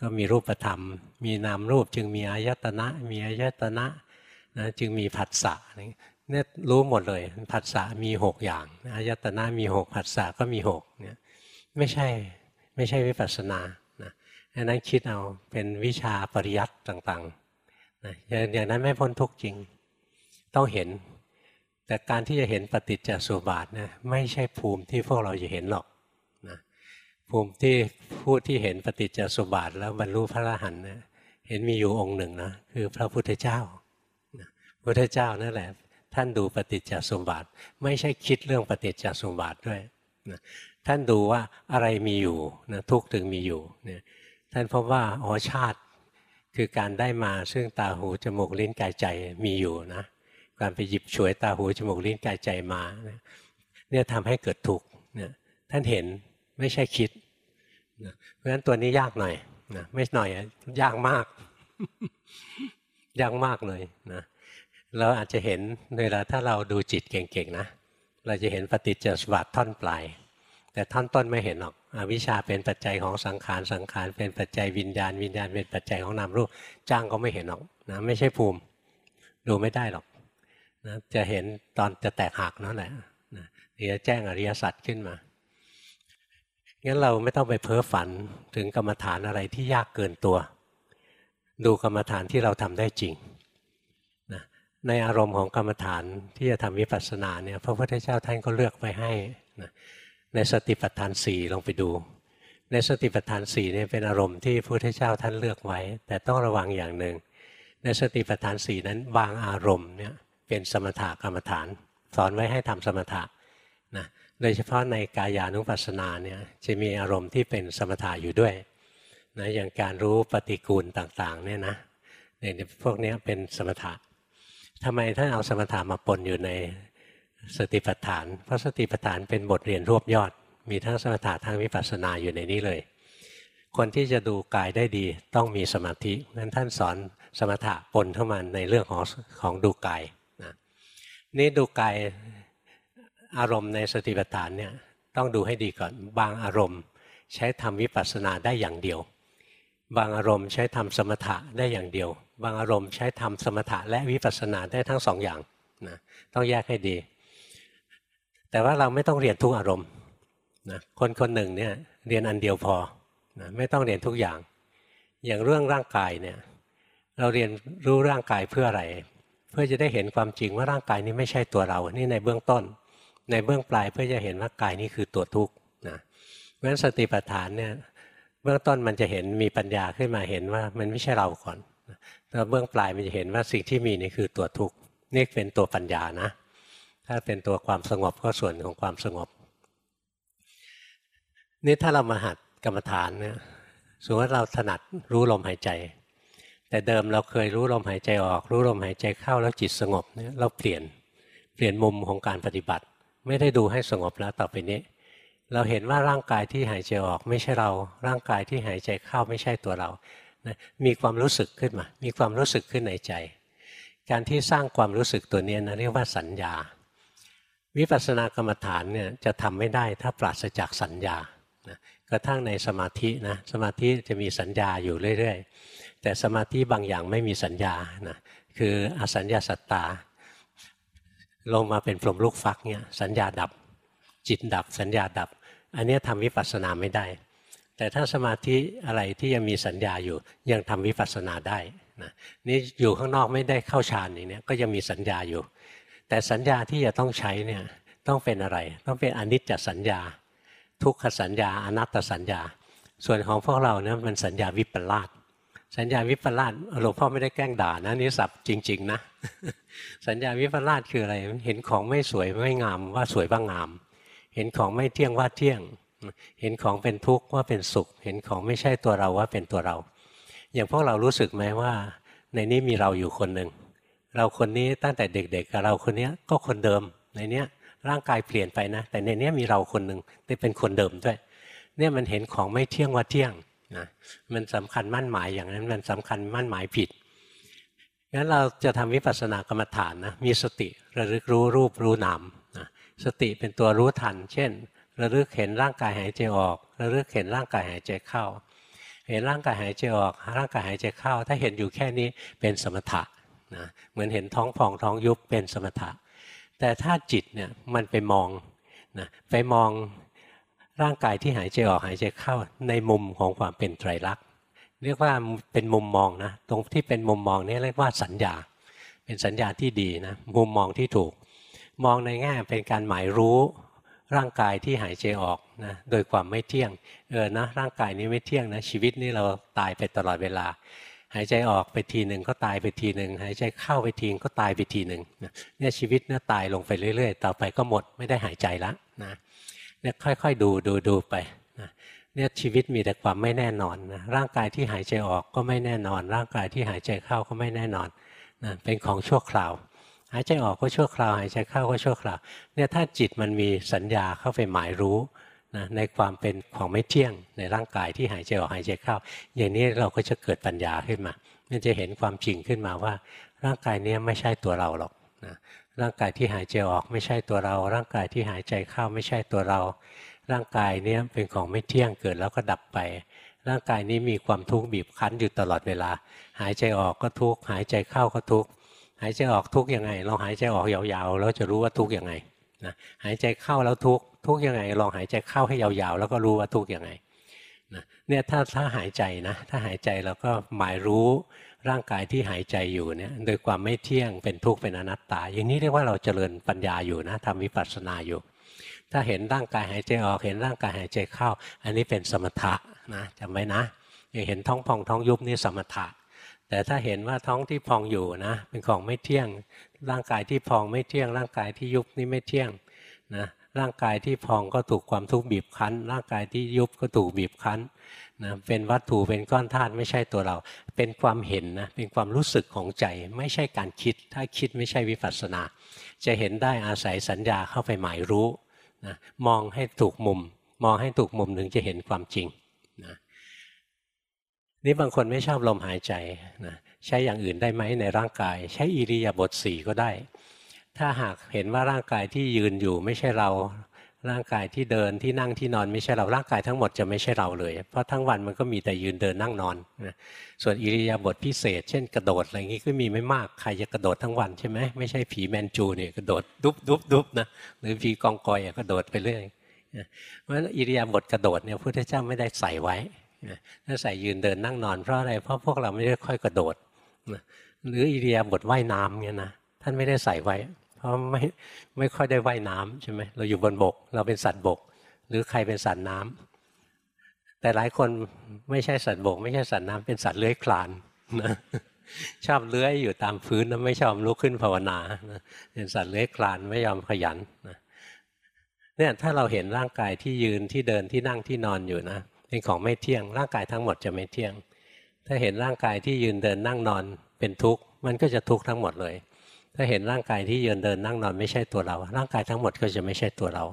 ก็มีรูปธรรม มีนามรูปจึงมีอายตนะ มีอายตนะนะจึงมีผัสสะเนี่ยรู้หมดเลยผัสสะมีหกอย่างอายตนะมีหกผัสสะก็มีหกเนี่ยไม่ใช่ ไม่ใช่วิปัสสนานะอันนั้นคิดเอาเป็นวิชาปริยัติต่างๆนะอย่างนั้นไม่พ้นทุกข์จริง ต้องเห็น แต่การที่จะเห็นปฏิจจสุบาทนะไม่ใช่ภูมิที่พวกเราจะเห็นหรอกนะภูมิที่ผู้ที่เห็นปฏิจจสุบาทแล้วบรรลุพระอรหันต์นะเห็นมีอยู่องค์หนึ่งนะคือพระพุทธเจ้าพระพุทธเจ้านั่นแหละท่านดูปฏิจจสมบัติ ไม่ใช่คิดเรื่องปฏิจจสมบัติด้วยนะ ท่านดูว่าอะไรมีอยู่นะทุกถึงมีอยู่เนี่ยท่านพบว่าอ๋อชาติคือการได้มาซึ่งตาหูจมูกลิ้นกายใจมีอยู่นะการไปหยิบฉวยตาหูจมูกลิ้นกายใจมาเนี่ยทำให้เกิดทุกข์เนี่ยท่านเห็นไม่ใช่คิดนะเพราะฉะนั้นตัวนี้ยากหน่อยนะไม่หน่อยยากมาก ยากมากเลยนะเราอาจจะเห็นเวลาถ้าเราดูจิตเก่งๆนะ เราจะเห็นปฏิจจสมบัติท่อนปลาย แต่ท่อนต้นไม่เห็นหรอกอวิชชาเป็นปัจจัยของสังขารสังขารเป็นปัจจัยวิญญาณ วิญญาณเป็นปัจจัยของนามรูปจ้างก็ไม่เห็นหรอกนะไม่ใช่ภูมิดูไม่ได้หรอกนะจะเห็นตอนจะแตกหักนั่นแหละนะจะแจ้งอริยสัจขึ้นมางั้นเราไม่ต้องไปเพ้อฝันถึงกรรมฐานอะไรที่ยากเกินตัว ดูกรรมฐานที่เราทำได้จริงในอารมณ์ของกรรมฐานที่จะทำวิปัสสนาเนี่ยพระพุทธเจ้าท่านก็เลือกไว้ให้นะ ในสติปัฏฐานสี่ลองไปดู ในสติปัฏฐานสี่เนี่ยเป็นอารมณ์ที่พระพุทธเจ้าท่านเลือกไว้ แต่ต้องระวังอย่างหนึ่ง ในสติปัฏฐานสี่นั้นบางอารมณ์เนี่ยเป็นสมถกรรมฐาน สอนไว้ให้ทำสมถะนะโดยเฉพาะในกายานุปัสสนาเนี่ยจะมีอารมณ์ที่เป็นสมถะอยู่ด้วยนะอย่างการรู้ปฏิกูลต่างๆเนี่ยนะเนี่ยพวกนี้เป็นสมถะทำไมท่านเอาสมถะมาปนอยู่ใน สติปัฏฐาน เพราะสติปัฏฐานเป็นบทเรียนรวบยอด มีทั้งสมถะทั้งวิปัสสนาอยู่ในนี้เลย คนที่จะดูกายได้ดีต้องมีสมาธินั้นท่านสอนสมถะปนเข้ามาในเรื่องของของดูกายนะนี่ดูกายอารมณ์ในสติปัฏฐานเนี่ยต้องดูให้ดีก่อนบางอารมณ์ใช้ทำวิปัสสนาได้อย่างเดียว บางอารมณ์ใช้ทำสมถะได้อย่างเดียว บางอารมณ์ใช้ทำสมถะและวิปัสสนาได้ทั้งสองอย่างนะต้องแยกให้ดี แต่ว่าเราไม่ต้องเรียนทุกอารมณ์นะคนคนหนึ่งเนี่ยเรียนอันเดียวพอนะไม่ต้องเรียนทุกอย่าง อย่างเรื่องร่างกายเนี่ยเราเรียนรู้ร่างกายเพื่ออะไร เพื่อจะได้เห็นความจริงว่าร่างกายนี้ไม่ใช่ตัวเรา นี่ในเบื้องต้น ในเบื้องปลายเพื่อจะเห็นว่ากายนี้คือตัวทุกข์นะเพราะฉะนั้นสติปัฏฐานเนี่ยเบื้องต้นมันจะเห็นมีปัญญาขึ้นมาเห็นว่ามันไม่ใช่เราก่อนแล้วเบื้องปลายมันจะเห็นว่าสิ่งที่มีนี่คือตัวทุกข์นี่เป็นตัวปัญญานะ ถ้าเป็นตัวความสงบก็ส่วนของความสงบ นี่ถ้าเรามาหัดกรรมฐานเนี่ยสมมติว่าเราถนัดรู้ลมหายใจ แต่เดิมเราเคยรู้ลมหายใจออก รู้ลมหายใจเข้าแล้วจิตสงบเนี่ยเราเปลี่ยนเปลี่ยนมุมของการปฏิบัติ ไม่ได้ดูให้สงบแล้วต่อไปนี้ เราเห็นว่าร่างกายที่หายใจออกไม่ใช่เรา ร่างกายที่หายใจเข้าไม่ใช่ตัวเรามีความรู้สึกขึ้นมา มีความรู้สึกขึ้นในใจ การที่สร้างความรู้สึกตัวนี้นะเรียกว่าสัญญา วิปัสสนากรรมฐานเนี่ยจะทำไม่ได้ถ้าปราศจากสัญญานะกระทั่งในสมาธินะสมาธิจะมีสัญญาอยู่เรื่อยๆ แต่สมาธิบางอย่างไม่มีสัญญานะคืออสัญญาสัตตา ลงมาเป็นพรมลูกฟักเนี่ยสัญญาดับจิตดับสัญญาดับ อันนี้ทำวิปัสสนาไม่ได้ แต่ถ้าสมาธิอะไรที่ยังมีสัญญาอยู่ยังทำวิปัสสนาได้นะนี่อยู่ข้างนอกไม่ได้เข้าฌานอย่างนี้ก็ยังมีสัญญาอยู่ แต่สัญญาที่จะต้องใช้เนี่ยต้องเป็นอะไร ต้องเป็นอนิจจสัญญา ทุกขสัญญาอนัตตสัญญา ส่วนของพวกเราเนี่ยมันสัญญาวิปลาสสัญญาวิปลาสหลวงพ่อไม่ได้แกล้งด่านะนี่สับจริง ๆ นะ สัญญาวิปลาสคืออะไร เห็นของไม่สวยไม่งามว่าสวยว่างาม เห็นของไม่เที่ยงว่าเที่ยง เห็นของเป็นทุกข์ว่าเป็นสุข เห็นของไม่ใช่ตัวเราว่าเป็นตัวเรา อย่างพวกเรารู้สึกไหมว่า ในนี้มีเราอยู่คนหนึ่ง เราคนนี้ตั้งแต่เด็กๆกับเราคนนี้ก็คนเดิมในเนี้ยร่างกายเปลี่ยนไปนะ แต่ในนี้มีเราคนหนึ่งที่เป็นคนเดิมด้วย เนี่ยมันเห็นของไม่เที่ยงว่าเที่ยงนะมันสำคัญมั่นหมายอย่างนั้นมันสำคัญมั่นหมายผิดงั้นเราจะทำวิปัสสนากรรมฐานนะมีสติระลึกรู้รูปรู้นามนะสติเป็นตัวรู้ทัน เช่น ระลึกเห็นร่างกายหายใจออก ระลึกเห็นร่างกายหายใจเข้า เห็นร่างกายหายใจออกร่างกายหายใจเข้า ถ้าเห็นอยู่แค่นี้เป็นสมถะ นะเหมือนเห็นท้องพองท้องยุบเป็นสมถะ แต่ถ้าจิตเนี่ยมันไปมองนะไปมองร่างกายที่หายใจออกหายใจเข้าในมุมของความเป็นไตรลักษณ์เรียกว่าเป็นมุมมองนะตรงที่เป็นมุมมองนี่เรียกว่าสัญญา เป็นสัญญาที่ดีนะมุมมองที่ถูก มองในแง่เป็นการหมายรู้ร่างกายที่หายใจออกนะโดยความไม่เที่ยงเออนะร่างกายนี้ไม่เที่ยงนะชีวิตนี้เราตายไปตลอดเวลา หายใจออกไปทีหนึ่งก็ตายไปทีหนึ่งหายใจเข้าไปทีก็ตายไปทีหนึ่งเนี่ยชีวิตเนี่ยตายลงไปเรื่อย ๆ ต่อไปก็หมดไม่ได้หายใจแล้วนะเนี่ยค่อยๆดูดูดูไปนะเนี่ยชีวิตมีแต่ความไม่แน่นอนนะร่างกายที่หายใจออกก็ไม่แน่นอน ร่างกายที่หายใจเข้าก็ไม่แน่นอนนะเป็นของชั่วคราว หายใจออกก็ชั่วคราว หายใจเข้าก็ชั่วคราวเนี่ยถ้าจิตมันมีสัญญาเข้าไปหมายรู้ นะในความเป็นของไม่เที่ยงในร่างกายที่หายใจออกหายใจเข้า อย่างนี้เราก็จะเกิดปัญญาขึ้นมามันจะเห็นความจริงขึ้นมาว่า ร่างกายนี้ไม่ใช่ตัวเราหรอกนะร่างกายที่หายใจออกไม่ใช่ตัวเรา ร่างกายที่หายใจเข้าไม่ใช่ตัวเรา ร่างกายนี้เป็นของไม่เที่ยงเกิดแล้วก็ดับไป ร่างกายนี้มีความทุกข์บีบคั้นอยู่ตลอดเวลา หายใจออกก็ทุกข์หายใจเข้าก็ทุกข์หายใจออกทุกยังไงลองหายใจออกยาวๆแล้วจะรู้ว่าทุกข์ยังไงนะหายใจเข้าแล้วทุกข ทุกยังไง ลองหายใจเข้าให้ยาวๆ แล้วก็รู้ว่าทุกยังไงนะเนี่ยถ้าถ้าหายใจนะ ถ้าหายใจแล้วก็หมายรู้ร่างกายที่หายใจอยู่เนี่ยโดยความไม่เที่ยงเป็นทุกข์เป็นอนัตตา อย่างนี้เรียกว่าเราเจริญปัญญาอยู่นะทำวิปัสสนาอยู่ ถ้าเห็นร่างกายหายใจออกเห็นร่างกายหายใจเข้า อันนี้เป็นสมถะนะจำไว้นะอย่างเห็นท้องพองท้องยุบนี่สมถะ แต่ถ้าเห็นว่าท้องที่พองอยู่นะ เป็นของไม่เที่ยงร่างกายที่พองไม่เที่ยงร่างกายที่ยุบนี่ไม่เที่ยงนะ ร่างกายที่พองก็ถูกความทุกข์บีบคั้น ร่างกายที่ยุบก็ถูกบีบคั้นนะเป็นวัตถุเป็นก้อนธาตุไม่ใช่ตัวเรา เป็นความเห็นนะเป็นความรู้สึกของใจไม่ใช่การคิด ถ้าคิดไม่ใช่วิปัสสนา จะเห็นได้อาศัยสัญญาเข้าไปหมายรู้นะมองให้ถูกมุม มองให้ถูกมุมถึงจะเห็นความจริงนะนี่บางคนไม่ชอบลมหายใจนะใช้อย่างอื่นได้ไหมในร่างกาย ใช้อิริยาบถสี่ก็ได้ ถ้าหากเห็นว่าร่างกายที่ยืนอยู่ไม่ใช่เรา ร่างกายที่เดินที่นั่งที่นอนไม่ใช่เรา ร่างกายทั้งหมดจะไม่ใช่เราเลย เพราะทั้งวันมันก็มีแต่ยืนเดินนั่งนอนนะส่วนอิริยาบถพิเศษ เช่นกระโดดอะไรงี้ก็มีไม่มาก ใครจะกระโดดทั้งวันใช่ไหมไม่ใช่ผีแมนจูเนี่ยกระโดดดุบดุบดุบนะ หรือผีกองกอยกระโดดไปเรื่อยเพราะฉะนั้นอิริยาบถกระโดดเนี่ยพระพุทธเจ้าไม่ได้ใส่ไว้ถ้าใส่ยืนเดินนั่งนอนเพราะอะไร เพราะพวกเราไม่ได้ค่อยกระโดดหรืออิริยาบถว่ายน้ำเนี่ยนะท่านไม่ได้ใส่ไว้ เพราะไม่ไม่ค่อยได้ว่ายน้ำใช่ไหมเราอยู่บนบก เราเป็นสัตว์บก หรือใครเป็นสัตว์น้ำแต่หลายคนไม่ใช่สัตว์บก ไม่ใช่สัตว์น้ำเป็นสัตว์เลื้อยคลานนะชอบเลื้อยอยู่ตามพื้นแล้วไม่ชอบลุกขึ้นภาวนาเป็นสัตว์เลื้อยคลานไม่ยอมขยันเนี่ยถ้าเราเห็นร่างกายที่ยืนที่เดินที่นั่งที่นอนอยู่นะเป็นของไม่เที่ยง ร่างกายทั้งหมดจะไม่เที่ยง ถ้าเห็นร่างกายที่ยืนเดินนั่งนอนเป็นทุกข์มันก็จะทุกข์ทั้งหมดเลย ถ้าเห็นร่างกายที่ยืนเดินนั่งนอนไม่ใช่ตัวเรา ร่างกายทั้งหมดก็จะไม่ใช่ตัวเรา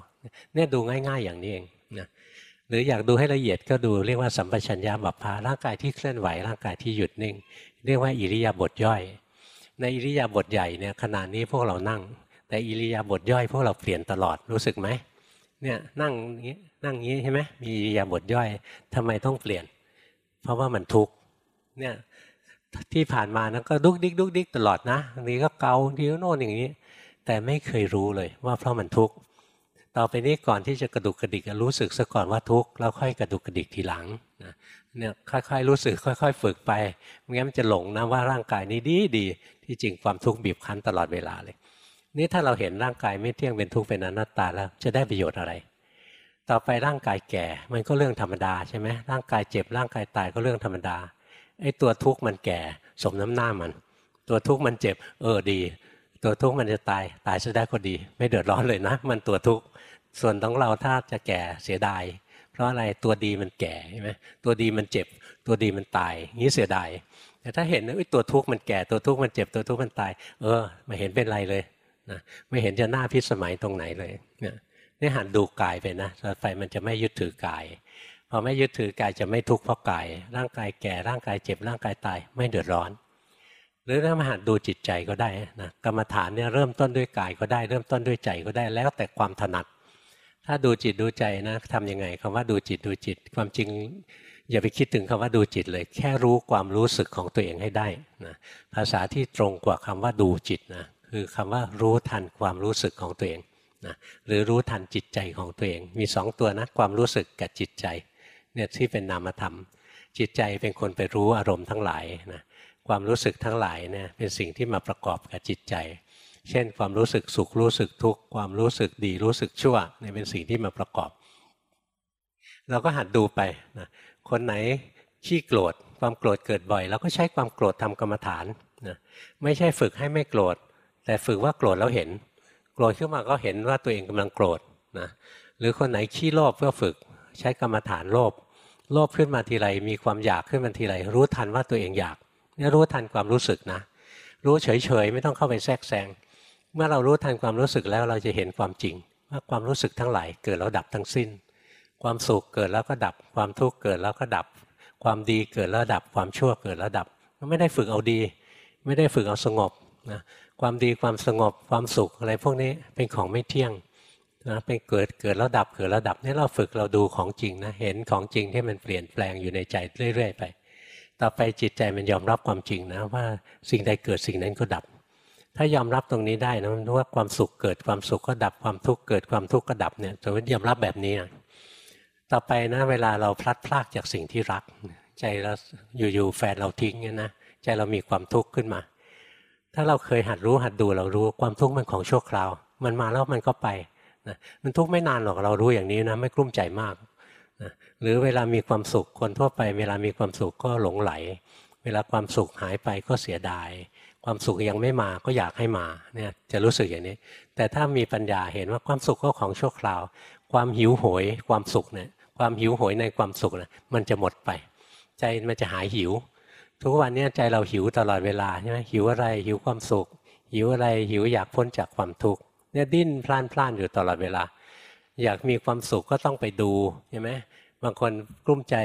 เนี่ยดูง่าย ๆ อย่างนี้เองนะหรืออยากดูให้ละเอียดก็ดูเรียกว่าสัมปชัญญะบัพพาร่างกายที่เคลื่อนไหวร่างกายที่หยุดนิ่ง เรียกว่าอิริยาบถย่อย ในอิริยาบถใหญ่เนี่ยขณะนี้พวกเรานั่ง แต่อิริยาบถย่อยพวกเราเปลี่ยนตลอดรู้สึกไหมเนี่ยนั่งนี้นั่งงี้ใช่ไหมมีอิริยาบทย่อยทำไมต้องเปลี่ยน เพราะว่ามันทุกข์เนี่ย ที่ผ่านมานั้นก็ดุกดิกดุกดิกตลอดนะนี้ก็เกาทีโน่นอย่างนี้ แต่ไม่เคยรู้เลยว่าเพราะมันทุกข์ต่อไปนี้ก่อนที่จะกระดุกกระดิกรู้สึกซะก่อนว่าทุกข์แล้วค่อยกระดุกกระดิกทีหลังนะเนี่ยค่อยๆรู้สึกค่อย ๆ ฝึกไปไม่งั้นมันจะหลงนะว่าร่างกายนี้ดีดีที่จริงความทุกข์บีบคั้นตลอดเวลาเลย นี่ถ้าเราเห็นร่างกายไม่เที่ยงเป็นทุกข์เป็นอนัตตาแล้วจะได้ประโยชน์อะไร ต่อไปร่างกายแก่มันก็เรื่องธรรมดาใช่ไหมร่างกายเจ็บร่างกายตายก็เรื่องธรรมดา ไอ้ตัวทุกข์มันแก่ สมน้ำหน้ามัน ตัวทุกข์มันเจ็บ เออดี ตัวทุกข์มันจะตายตายซะได้ก็ดี ไม่เดือดร้อนเลยนะ มันตัวทุกข์ส่วนของเราถ้าจะแก่เสียดายเพราะอะไรตัวดีมันแก่ใช่ไหมตัวดีมันเจ็บ ตัวดีมันตายงี้เสียดายแต่ถ้าเห็นว่าตัวทุกข์มันแก่ตัวทุกข์มันเจ็บตัวทุกข์มันตาย เออไม่เห็นเป็นไรเลยนะไม่เห็นจะหน้าพิสมัยตรงไหนเลยเนี่ยหันดูกายไปนะต่อไปมันจะไม่ยึดถือกาย อไม่ยึดถือกายจะไม่ทุกข์เพราะกาย ร่างกายแก่ร่างกายเจ็บร่างกายตายไม่เดือดร้อน หรือถ้ามาหัดดูจิตใจก็ได้นะกรรมฐานเนี่ยเริ่มต้นด้วยกายก็ได้ เริ่มต้นด้วยใจก็ได้แล้วแต่ความถนัด ถ้าดูจิตดูใจนะทำยังไงคำว่าดูจิตดูจิต ความจริงอย่าไปคิดถึงคำว่าดูจิตเลย แค่รู้ความรู้สึกของตัวเองให้ได้นะภาษาที่ตรงกว่าคำว่าดูจิตนะคือคำว่ารู้ทันความรู้สึกของตัวเองนะหรือรู้ทันจิตใจของตัวเอง มีสองตัวนะความรู้สึกกับจิตใจ เนี่ยที่เป็นนามธรรม จิตใจเป็นคนไปรู้อารมณ์ทั้งหลายนะความรู้สึกทั้งหลายเนี่ยเป็นสิ่งที่มาประกอบกับจิตใจ เช่น ความรู้สึกสุขรู้สึกทุกข์ความรู้สึกดีรู้สึกชั่วเนี่ยเป็นสิ่งที่มาประกอบ เราก็หัดดูไปนะคนไหนขี้โกรธความโกรธเกิดบ่อยเราก็ใช้ความโกรธทำกรรมฐานนะไม่ใช่ฝึกให้ไม่โกรธ แต่ฝึกว่าโกรธแล้วเห็น โกรธขึ้นมาก็เห็นว่าตัวเองกำลังโกรธนะหรือคนไหนขี้โลภเพื่อฝึกใช้กรรมฐานโลภ โลภขึ้นมาทีไรมีความอยากขึ้นมาทีไรรู้ทันว่าตัวเองอยากนี่รู้ทันความรู้สึกนะ รู้เฉยๆไม่ต้องเข้าไปแทรกแซงเมื่อเรารู้ทันความรู้สึกแล้วเราจะเห็นความจริง ว่าความรู้สึกทั้งหลายเกิดแล้วดับทั้งสิ้น ความสุขเกิดแล้วก็ดับ ความทุกข์เกิดแล้วก็ดับ ความดีเกิดแล้วดับ ความชั่วเกิดแล้วดับไม่ได้ฝึกเอาดี ไม่ได้ฝึกเอาสงบนะความดีความสงบความสุขอะไรพวกนี้เป็นของไม่เที่ยง นะเป็นเกิดเกิดแล้วดับเกิดแล้วดับนี่เราฝึกเราดูของจริงนะเห็นของจริงที่มันเปลี่ยนแปลงอยู่ในใจเรื่อย ๆ ไป ต่อไปจิตใจมันยอมรับความจริงนะว่าสิ่งใดเกิดสิ่งนั้นก็ดับ ถ้ายอมรับตรงนี้ได้นะว่าความสุขเกิดความสุขก็ดับความทุกข์เกิดความทุกข์ก็ดับเนี่ยจะยอมรับแบบนี้นะต่อไปนะเวลาเราพลัดพรากจากสิ่งที่รัก ใจเราอยู่ๆแฟนเราทิ้งเนี่ยนะใจเรามีความทุกข์ขึ้นมา ถ้าเราเคยหัดรู้หัดดูเรารู้ความทุกข์มันของชั่วคราว มันมาแล้วมันก็ไป นะมันทุกข์ไม่นานหรอกเรารู้อย่างนี้นะไม่กลุ้มใจมากนะหรือเวลามีความสุขคนทั่วไป เวลามีความสุขก็หลงไหล เวลาความสุขหายไปก็เสียดาย ความสุขยังไม่มาก็อยากให้มาเนี่ยจะรู้สึกอย่างนี้ แต่ถ้ามีปัญญาเห็นว่าความสุขก็ของชั่วคราว ความหิวโหย ความสุขเนี่ยความหิวโหยในความสุขนะมันจะหมดไป ใจมันจะหายหิว ทุกวันนี้ใจเราหิวตลอดเวลาใช่ไหมหิวอะไรหิวความสุข หิวอะไรหิวอยากพ้นจากความทุกข์ เนี่ยดิ้นพล่านพลานอยู่ตลอดเวลา อยากมีความสุขก็ต้องไปดูใช่ไหมบางคนกลุ้มใจ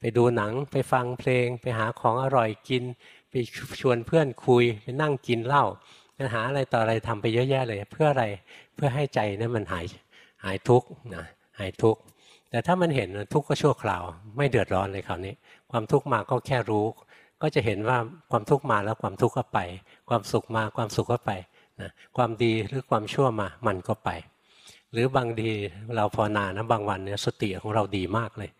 ไปดูหนังไปฟังเพลง ไปหาของอร่อยกิน ไปชวนเพื่อนคุย ไปนั่งกินเหล้าไปหาอะไรต่ออะไรทำไปเยอะแยะเลย เพื่ออะไรเพื่อให้ใจนั้นมันหายหายทุกข์นะหายทุกข์แต่ถ้ามันเห็นทุกข์ก็ชั่วคราว ไม่เดือดร้อนเลยคราวนี้ ความทุกข์มาก็แค่รู้ ก็จะเห็นว่าความทุกข์มาแล้วความทุกข์ก็ไป ความสุขมาความสุขก็ไป นะความดีหรือความชั่วมามันก็ไป หรือบางทีเราภาวนานะบางวันเนี่ยสติของเราดีมากเลย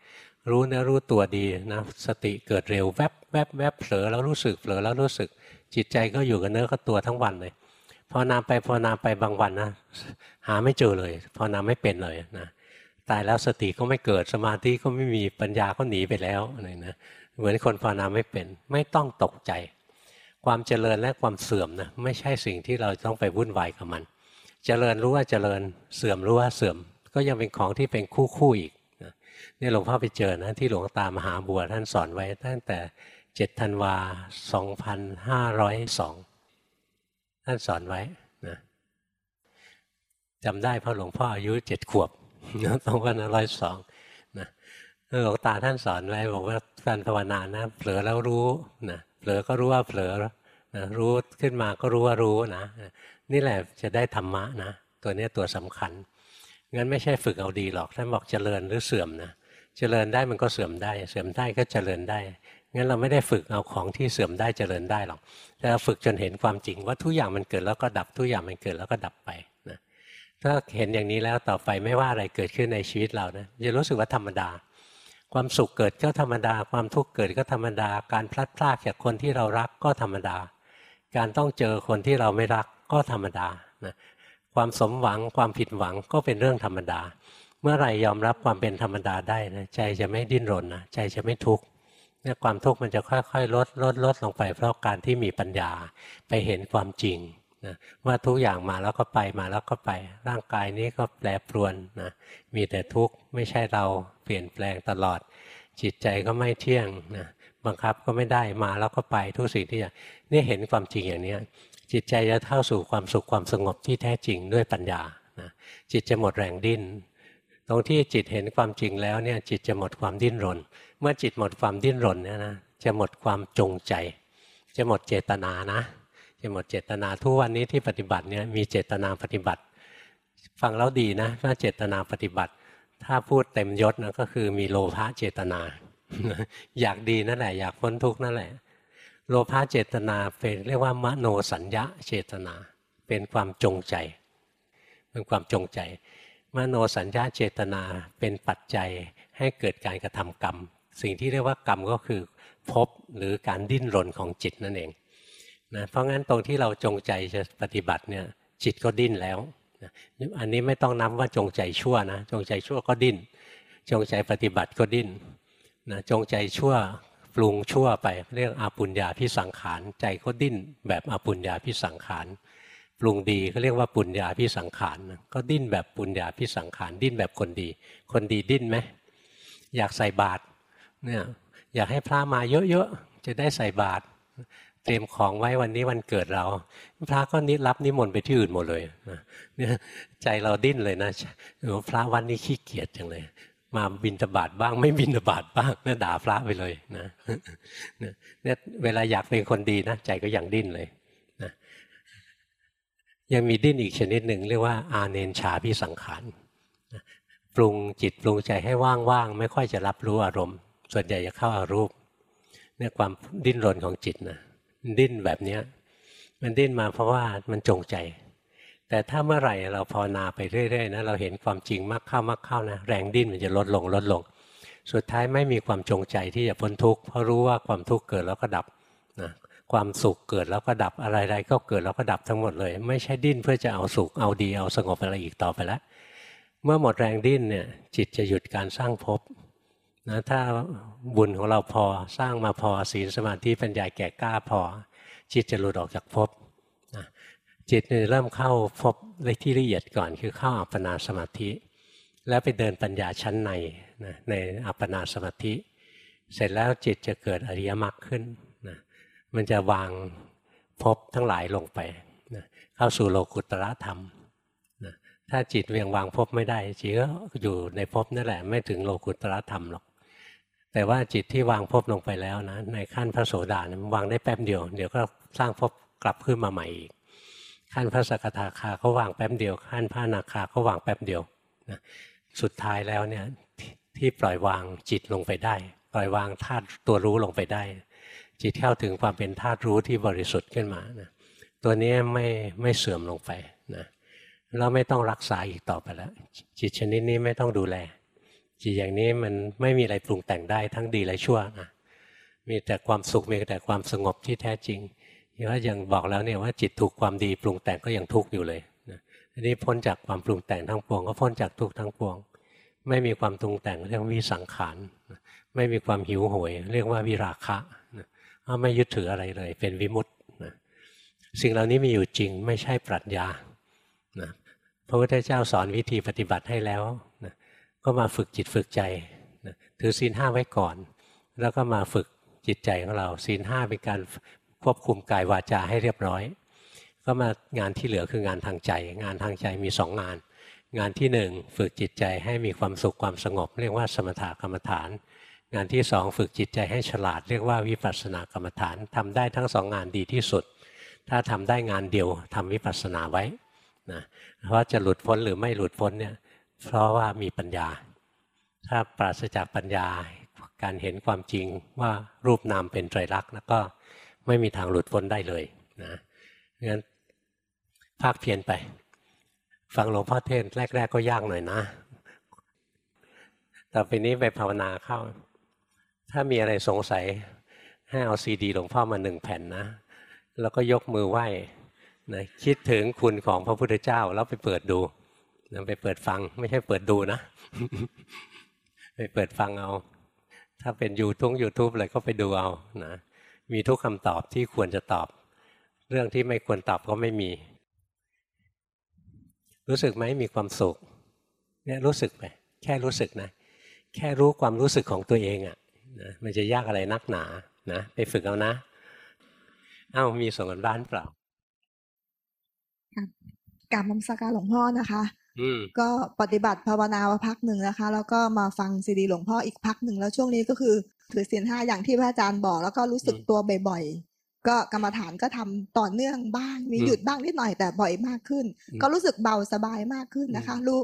รู้เนื้อรู้ตัวดีนะสติเกิดเร็วแวบแวบแวบเผลอแล้วรู้สึกเผลอแล้วรู้สึก จิตใจก็อยู่กับเนื้อกับตัวทั้งวันเลยภาวนาไปภาวนาไปบางวันนะหาไม่เจอเลยภาวนาไม่เป็นเลยนะตายแล้วสติก็ไม่เกิดสมาธิก็ไม่มีปัญญาก็หนีไปแล้วอะไรนะเหมือนคนภาวนาไม่เป็น ไม่ต้องตกใจ ความเจริญและความเสื่อมนะไม่ใช่สิ่งที่เราต้องไปวุ่นวายกับมัน เจริญรู้ว่าเจริญเสื่อมรู้ว่าเสื่อม ก็ยังเป็นของที่เป็นคู่คู่อีกนี่หลวงพ่อไปเจอนะที่หลวงตามหาบัวท่านสอนไว้ตั้งแต่เจ็ดธันวาสองพันห้าร้อยสองท่านสอนไว้นะจำได้เพราะหลวงพ่ออายุเจ็ดขวบสองพันห้าร้อยสองนะหลวงตาท่านสอนไว้บอกว่าการภาวนานะเผลอแล้วรู้นะ เผลอก็รู้ว่าเผลอนะรู้ขึ้นมาก็รู้ว่ารู้นะ นี่แหละจะได้ธรรมะนะ ตัวนี้ตัวสำคัญ งั้นไม่ใช่ฝึกเอาดีหรอกท่านบอกเจริญหรือเสื่อมนะเจริญได้มันก็เสื่อมได้ เสื่อมได้ก็เจริญได้ งั้นเราไม่ได้ฝึกเอาของที่เสื่อมได้เจริญได้หรอก แต่เราฝึกจนเห็นความจริงว่าทุกอย่างมันเกิดแล้วก็ดับทุกอย่างมันเกิดแล้วก็ดับไปนะถ้าเห็นอย่างนี้แล้วต่อไปไม่ว่าอะไรเกิดขึ้นในชีวิตเรานะจะรู้สึกว่าธรรมดา ความสุขเกิดก็ธรรมดา ความทุกข์เกิดก็ธรรมดา การพลัดพรากจากคนที่เรารักก็ธรรมดา การต้องเจอคนที่เราไม่รักก็ธรรมดานะความสมหวังความผิดหวังก็เป็นเรื่องธรรมดา เมื่อไรยอมรับความเป็นธรรมดาได้นะใจจะไม่ดิ้นรนนะใจจะไม่ทุกข์เนี่ยความทุกข์มันจะค่อยๆ ลดลดลดลงไป เพราะการที่มีปัญญาไปเห็นความจริงนะว่าทุกอย่างมาแล้วก็ไปมาแล้วก็ไป ร่างกายนี้ก็แปรปรวนนะมีแต่ทุกข์ไม่ใช่เรา เปลี่ยนแปลงตลอด จิตใจก็ไม่เที่ยงนะบังคับก็ไม่ได้มาแล้วก็ไปทุกสิ่งที่อย่างนี่เห็นความจริงอย่างนี้จิตใจจะเท่าสู่ความสุขความสงบที่แท้จริงด้วยปัญญานะจิตจะหมดแรงดิ้นตรงที่จิตเห็นความจริงแล้วเนี่ยจิตจะหมดความดิ้นรน เมื่อจิตหมดความดิ้นรนเนี่ยนะจะหมดความจงใจ จะหมดเจตนานะ จะหมดเจตนาทุกวันนี้ที่ปฏิบัติเนี่ยมีเจตนาปฏิบัติ ฟังแล้วดีนะว่าเจตนาปฏิบัติ ถ้าพูดเต็มยศนะก็คือมีโลภะเจตนา อยากดีนั่นแหละ อยากพ้นทุกข์นั่นแหละ โลภะเจตนาเป็นเรียกว่ามโนสัญญาเจตนา เป็นความจงใจ เป็นความจงใจ มโนสัญญาเจตนาเป็นปัจจัยให้เกิดการกระทำกรรม สิ่งที่เรียกว่ากรรมก็คือพบหรือการดิ้นรนของจิตนั่นเองนะเพราะงั้นตรงที่เราจงใจจะปฏิบัติเนี่ยจิตก็ดิ้นแล้ว อันนี้ไม่ต้องนับว่าจงใจชั่วนะจงใจชั่วก็ดิ้น จงใจปฏิบัติก็ดิ้นนะจงใจชั่วปรุงชั่วไปเรียกอาปุญญาพิสังขาร ใจก็ดิ้นแบบอาปุญญาพิสังขารปรุงดีก็เรียกว่าปุญญาพิสังขารก็ดิ้นแบบปุญญาพิสังขารดิ้นแบบคนดี คนดีดิ้นไหมอยากใส่บาตรเนี่ยอยากให้พระมาเยอะๆจะได้ใส่บาตร ตรียมของไว้วันนี้วันเกิดเรา พระก็นิรับนิมนต์ไปที่อื่นหมดเลยเนี่ยใจเราดิ้นเลยนะพระวันนี้ขี้เกียจจังเลย มาบินตบาทบ้าง ไม่บินตบาทบ้างเนี่ยด่าพระไปเลยนะเนี่ยเวลาอยากเป็นคนดีนะใจก็อยังดิ้นเลยนะยังมีดิ้นอีกชนิดหนึ่งเรียกว่า อาเนนชาพิสังขารปรุงจิตปรุงใจให้ว่างๆไม่ค่อยจะรับรู้อารมณ์ ส่วนใหญ่จะเข้าอารูปเนี่ยความดิ้นรนของจิตนะ ดิ้นแบบเนี้ยมันดิ้นมาเพราะว่ามันจงใจ แต่ถ้าเมื่อไหร่เราภาวนาไปเรื่อยๆนะเราเห็นความจริงมากเข้ามากเข้านะแรงดิ้นมันจะลดลงลดลง สุดท้ายไม่มีความจงใจที่จะพ้นทุกข์เพราะรู้ว่าความทุกข์เกิดแล้วก็ดับนะความสุขเกิดแล้วก็ดับอะไรๆก็เกิดแล้วก็ดับทั้งหมดเลย ไม่ใช่ดิ้นเพื่อจะเอาสุขเอาดีเอาสงบอะไรอีกต่อไปแล้วเมื่อหมดแรงดิ้นเนี่ยจิตจะหยุดการสร้างภพ นะถ้าบุญของเราพอสร้างมาพอศีลสมาธิปัญญาแก่กล้าพอ จิตจะหลุดออกจากภพนะจิตเริ่มเข้าภพในที่ละเอียดก่อน คือเข้าอัปปนาสมาธิ แล้วไปเดินปัญญาชั้นในนะในอัปปนาสมาธิ เสร็จแล้วจิตจะเกิดอริยมรรคขึ้นนะมันจะวางภพทั้งหลายลงไปนะเข้าสู่โลกุตระธรรมนะถ้าจิตเวียงวางภพไม่ได้จิตก็อยู่ในภพนั่นแหละไม่ถึงโลกุตระธรรมหรอก แต่ว่าจิตที่วางภพลงไปแล้วนะในขั้นพระโสดานะวางได้แป๊บเดียว เดี๋ยวก็สร้างภพกลับขึ้นมาใหม่อีกขั้นพระสกทาคาเขาวางแป๊บเดียว ขั้นพระนาคาเขาวางแป๊บเดียวนะสุดท้ายแล้วเนี่ยที่ปล่อยวางจิตลงไปได้ ปล่อยวางธาตุตัวรู้ลงไปได้ จิตเข้าถึงความเป็นธาตุรู้ที่บริสุทธิ์ขึ้นมานะตัวนี้ไม่ไม่เสื่อมลงไปนะเราไม่ต้องรักษาอีกต่อไปแล้วจิตชนิดนี้ไม่ต้องดูแล จิตอย่างนี้มันไม่มีอะไรปรุงแต่งได้ทั้งดีและชั่วนะมีแต่ความสุขมีแต่ความสงบที่แท้จริงอย่างว่างบอกแล้วเนี่ยว่าจิตถูกความดีปรุงแต่งก็ยังทุกข์อยู่เลยนะอันนี้พ้นจากความปรุงแต่งทั้งปวง ก็พ้นจากทุกข์ทั้งปวง ไม่มีความปรุงแต่งเรียกวิสังขารไม่มีความหิวโหย เรียกว่าวิราคะไม่ยึดถืออะไรเลย เป็นวิมุตต์นะสิ่งเหล่านี้มีอยู่จริงไม่ใช่ปรัชญานะพระพุทธเจ้าสอนวิธีปฏิบัติให้แล้ว ก็มาฝึกจิตฝึกใจถือศีลห้าไว้ก่อน แล้วก็มาฝึกจิตใจของเราศีลห้าเป็นการควบคุมกายวาจาให้เรียบร้อย ก็มางานที่เหลือคืองานทางใจ งานทางใจมีสองงาน งานที่หนึ่งฝึกจิตใจให้มีความสุขความสงบ เรียกว่าสมถกรรมฐาน งานที่สองฝึกจิตใจให้ฉลาด เรียกว่าวิปัสสนากรรมฐานทำได้ทั้งสองงานดีที่สุด ถ้าทำได้งานเดียวทำวิปัสสนาไว้นะเพราะจะหลุดพ้นหรือไม่หลุดพ้นเนี่ย เพราะว่ามีปัญญา ถ้าปราศจากปัญญาการเห็นความจริงว่ารูปนามเป็นไตรลักษณ์แล้วก็ไม่มีทางหลุดพ้นได้เลยนะงั้นภาคเพียนไป ฟังหลวงพ่อเทศแรก ๆ ก็ยากหน่อยนะ ต่อไปนี้ไปภาวนาเข้า ถ้ามีอะไรสงสัยให้เอาซีดีหลวงพ่อมาหนึ่งแผ่นนะ แล้วก็ยกมือไหว้นะคิดถึงคุณของพระพุทธเจ้าแล้วไปเปิดดู นะไปเปิดฟัง ไม่ใช่เปิดดูนะ ไปเปิดฟังเอา ถ้าเป็นยูทุงยูทูบอะไรก็ไปดูเอานะมีทุกคำตอบที่ควรจะตอบ เรื่องที่ไม่ควรตอบก็ไม่มี รู้สึกไหมมีความสุขเนี่ยรู้สึกไปแค่รู้สึกนะ แค่รู้ความรู้สึกของตัวเองอะ่ะนะมันจะยากอะไรนักหนานะไปฝึกเอานะ เอ้ามีส่งกันบ้านเปล่าการนมัสการหลวงพ่อนะคะ ก็ปฏิบัติภาวนามาพักหนึ่งนะคะ แล้วก็มาฟังซีดีหลวงพ่ออีกพักหนึ่งแล้วช่วงนี้ก็คือถือศีลห้าอย่างที่พระอาจารย์บอก แล้วก็รู้สึกตัวบ่อยๆ ก็กรรมฐานก็ทำต่อเนื่องบ้าง มีหยุดบ้างนิดหน่อยแต่บ่อยมากขึ้น ก็รู้สึกเบาสบายมากขึ้นนะคะ รู้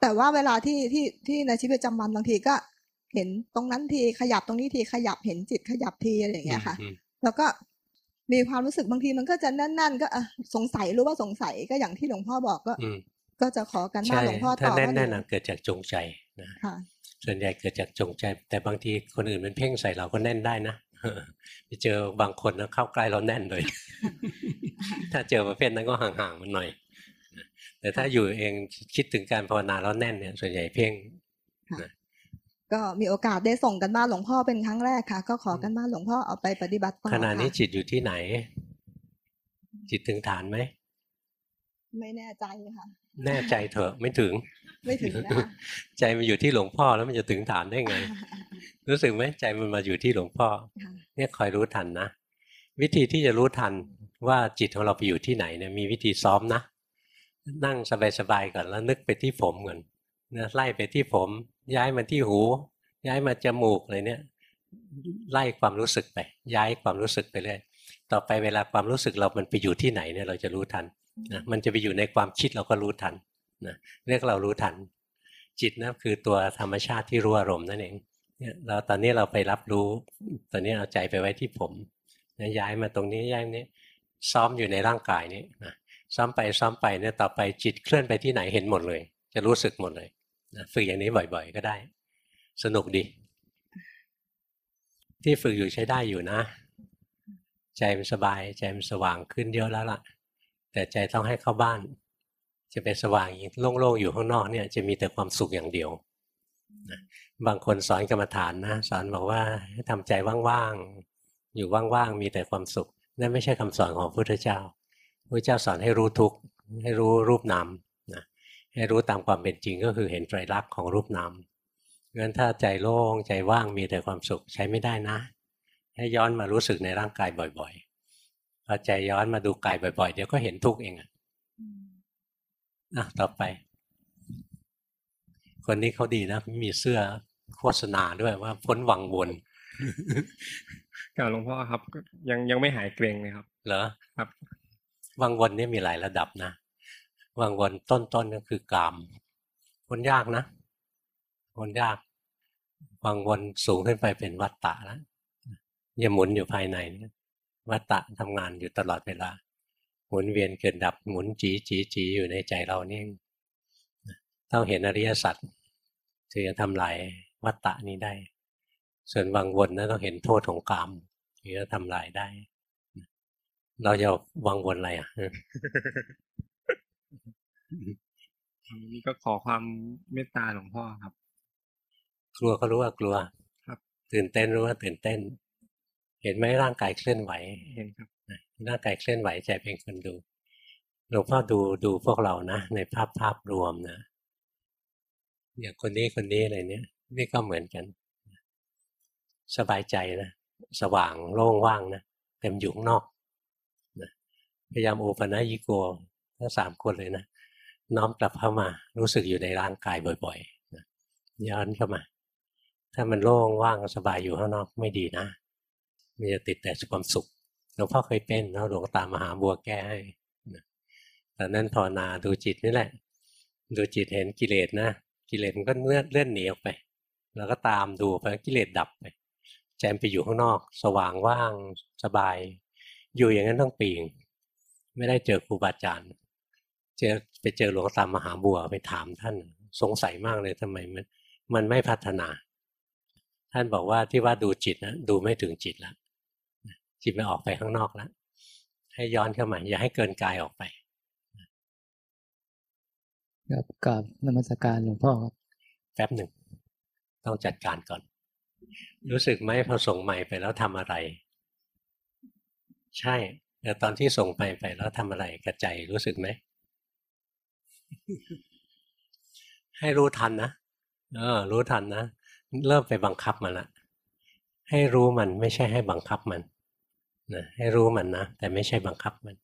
แต่ว่าเวลาที่ที่ที่ในชีวิตประจำวันบางทีก็เห็นตรงนั้นทีขยับตรงนี้ทีขยับเห็นจิตขยับทีอะไรอย่างเงี้ยค่ะ แล้วก็มีความรู้สึกบางทีมันก็จะแน่นๆ ก็สงสัยรู้ว่าสงสัยก็อย่างที่หลวงพ่อบอกก็ ก็จะขอกันบ้านหลวงพ่อต่อถ้าแน่นๆเกิดจากจงใจนะค่ะส่วนใหญ่เกิดจากจงใจ แต่บางทีคนอื่นมันเพ่งใส่เราก็แน่นได้นะไปเจอบางคนนะเข้าใกล้เราแน่นเลย ถ้าเจอประเภทนั้นก็ห่างๆมันหน่อยนะแต่ถ้าอยู่เองคิดถึงการภาวนาแล้วแน่นเนี่ยส่วนใหญ่เพ่งก็มีโอกาสได้ส่งกันบ้านหลวงพ่อเป็นครั้งแรกค่ะ ก็ขอกันบ้านหลวงพ่อเอาไปปฏิบัติต่อขณะนี้ค่ะจิตอยู่ที่ไหน จิตถึงฐานไหมไม่แน่ใจค่ะ แน่ใจเถอะไม่ถึง ไม่ถึงนะคะใจมันอยู่ที่หลวงพ่อแล้วมันจะถึงฐานได้ไง รู้สึกไหมใจมันมาอยู่ที่หลวงพ่อค่ะเนี่ยคอยรู้ทันนะวิธีที่จะรู้ทันว่าจิตของเราไปอยู่ที่ไหนเนี่ยมีวิธีซ้อมนะ นั่งสบายๆก่อนแล้วนึกไปที่ผมก่อนนะไล่ไปที่ผม ย้ายมาที่หู ย้ายมาจมูกอะไรเนี่ยไล่ความรู้สึกไป ย้ายความรู้สึกไปเรื่อยต่อไปเวลาความรู้สึกเรามันไปอยู่ที่ไหนเนี่ยเราจะรู้ทัน นะมันจะไปอยู่ในความคิดเราก็รู้ทันนะเรียกเรารู้ทัน จิตนะคือตัวธรรมชาติที่รู้อารมณ์นั่นเองเนี่ยเราตอนนี้เราไปรับรู้ ตอนนี้เอาใจไปไว้ที่ผมนะย้ายมาตรงนี้ย้ายนี้ซ้อมอยู่ในร่างกายนี้นะซ้อมไปซ้อมไปเนี่ยต่อไปจิตเคลื่อนไปที่ไหนเห็นหมดเลย จะรู้สึกหมดเลยนะฝึกอย่างนี้บ่อย ๆ ก็ได้ สนุกดี ที่ฝึกอยู่ใช้ได้อยู่นะ ใจมันสบายใจมันสว่างขึ้นเยอะแล้วล่ะ แต่ใจต้องให้เข้าบ้าน จะไปสว่างองโล่งๆอยู่ข้างนอกเนี่ยจะมีแต่ความสุขอย่างเดียวนะบางคนสอนกรรมฐานนะสอนบอกว่าให้ทำใจว่างๆอยู่ว่างๆมีแต่ความสุข นั่นไม่ใช่คำสอนของพระพุทธเจ้าพระเจ้าสอนให้รู้ทุกข์ให้รู้รูปนามนะให้รู้ตามความเป็นจริงก็คือเห็นไตรลักษณ์ของรูปนามงั้นถ้าใจโล่งใจว่างมีแต่ความสุขใช้ไม่ได้นะ ให้ย้อนมารู้สึกในร่างกายบ่อยๆ พอใจย้อนมาดูกายบ่อยๆ เดี๋ยวก็เห็นทุกข์เองอะอะต่อไป คนนี้เขาดีนะมีเสื้อโฆษณาด้วยว่าพ้นวังวนกล่าวหลวงพ่อครับก็ยังยังไม่หายเกรงเลยครับ เหรอครับวังวนเนี่ยมีหลายระดับนะวังวนต้นๆก็คือกามพ้นยากนะพ้นยากวังวนสูงขึ้นไปเป็นวัตตะแล้วอย่าหมุนอยู่ภายในเนี่ย วัตตะทำงานอยู่ตลอดเวลาหมุนเวียนเกิดดับหมุนจีจีจีอยู่ในใจเรานี่เองต้องเห็นอริยสัจถึงจะทำลายวัตตะนี้ได้ ส่วนวังวนนะต้องเห็นโทษของกามถึงจะทำลายได้ เราจะวังวนอะไรอะนี่ก็ขอความเมตตาหลวงพ่อครับ กลัวก็รู้ว่ากลัว ครับ ตื่นเต้นรู้ว่าตื่นเต้น เห็นไหมร่างกายเคลื่อนไหวเห็นครับร่างกายเคลื่อนไหวใจเป็นคนดูหลวงพ่อดูดูพวกเรานะในภาพภาพรวมนะอย่างคนนี้คนนี้อะไรเนี้ยนี่ก็เหมือนกัน สบายใจนะสว่างโล่งว่างนะเต็มอยู่ข้างนอกนะพยายามโอปนัยิโกทั้งสามคนเลยนะน้อมกลับเข้ามารู้สึกอยู่ในร่างกายบ่อยๆนะย้อนเข้ามา ถ้ามันโล่งว่างสบายอยู่ข้างนอกไม่ดีนะ มันจะติดแต่ความสุขหลวงพ่อเคยเป็นแล้วหลวงตามหาบัวแก้ให้ตอนนั้นภาวนาดูจิตนี่แหละ ดูจิตเห็นกิเลสนะกิเลสมันก็เลื่อนเลื่อนหนีออกไป แล้วก็ตามดูไปกิเลสดับไปใจมันไปอยู่ข้างนอก สว่างว่างสบาย อยู่อย่างนั้นต้องปีงไม่ได้เจอครูบาอาจารย์เจอไปเจอหลวงตามหาบัวไปถามท่านสงสัยมากเลยทำไมมันมันไม่พัฒนา ท่านบอกว่าที่ว่าดูจิตนะดูไม่ถึงจิตแล้ว จิตมันออกไปข้างนอกแล้วให้ย้อนเข้ามาอย่าให้เกินกายออกไปครับกับนมัสการหลวงพ่อครับแป๊บหนึ่ง ต้องจัดการก่อน รู้สึกไหมพอส่งใหม่ไปแล้วทำอะไร ใช่แต่ตอนที่ส่งไปไปแล้วทำอะไรกระใจรู้สึกไหม ให้รู้ทันนะเออ รู้ทันนะ เริ่มไปบังคับมันละให้รู้มันไม่ใช่ให้บังคับมัน นะให้รู้มันนะแต่ไม่ใช่บังคับมัน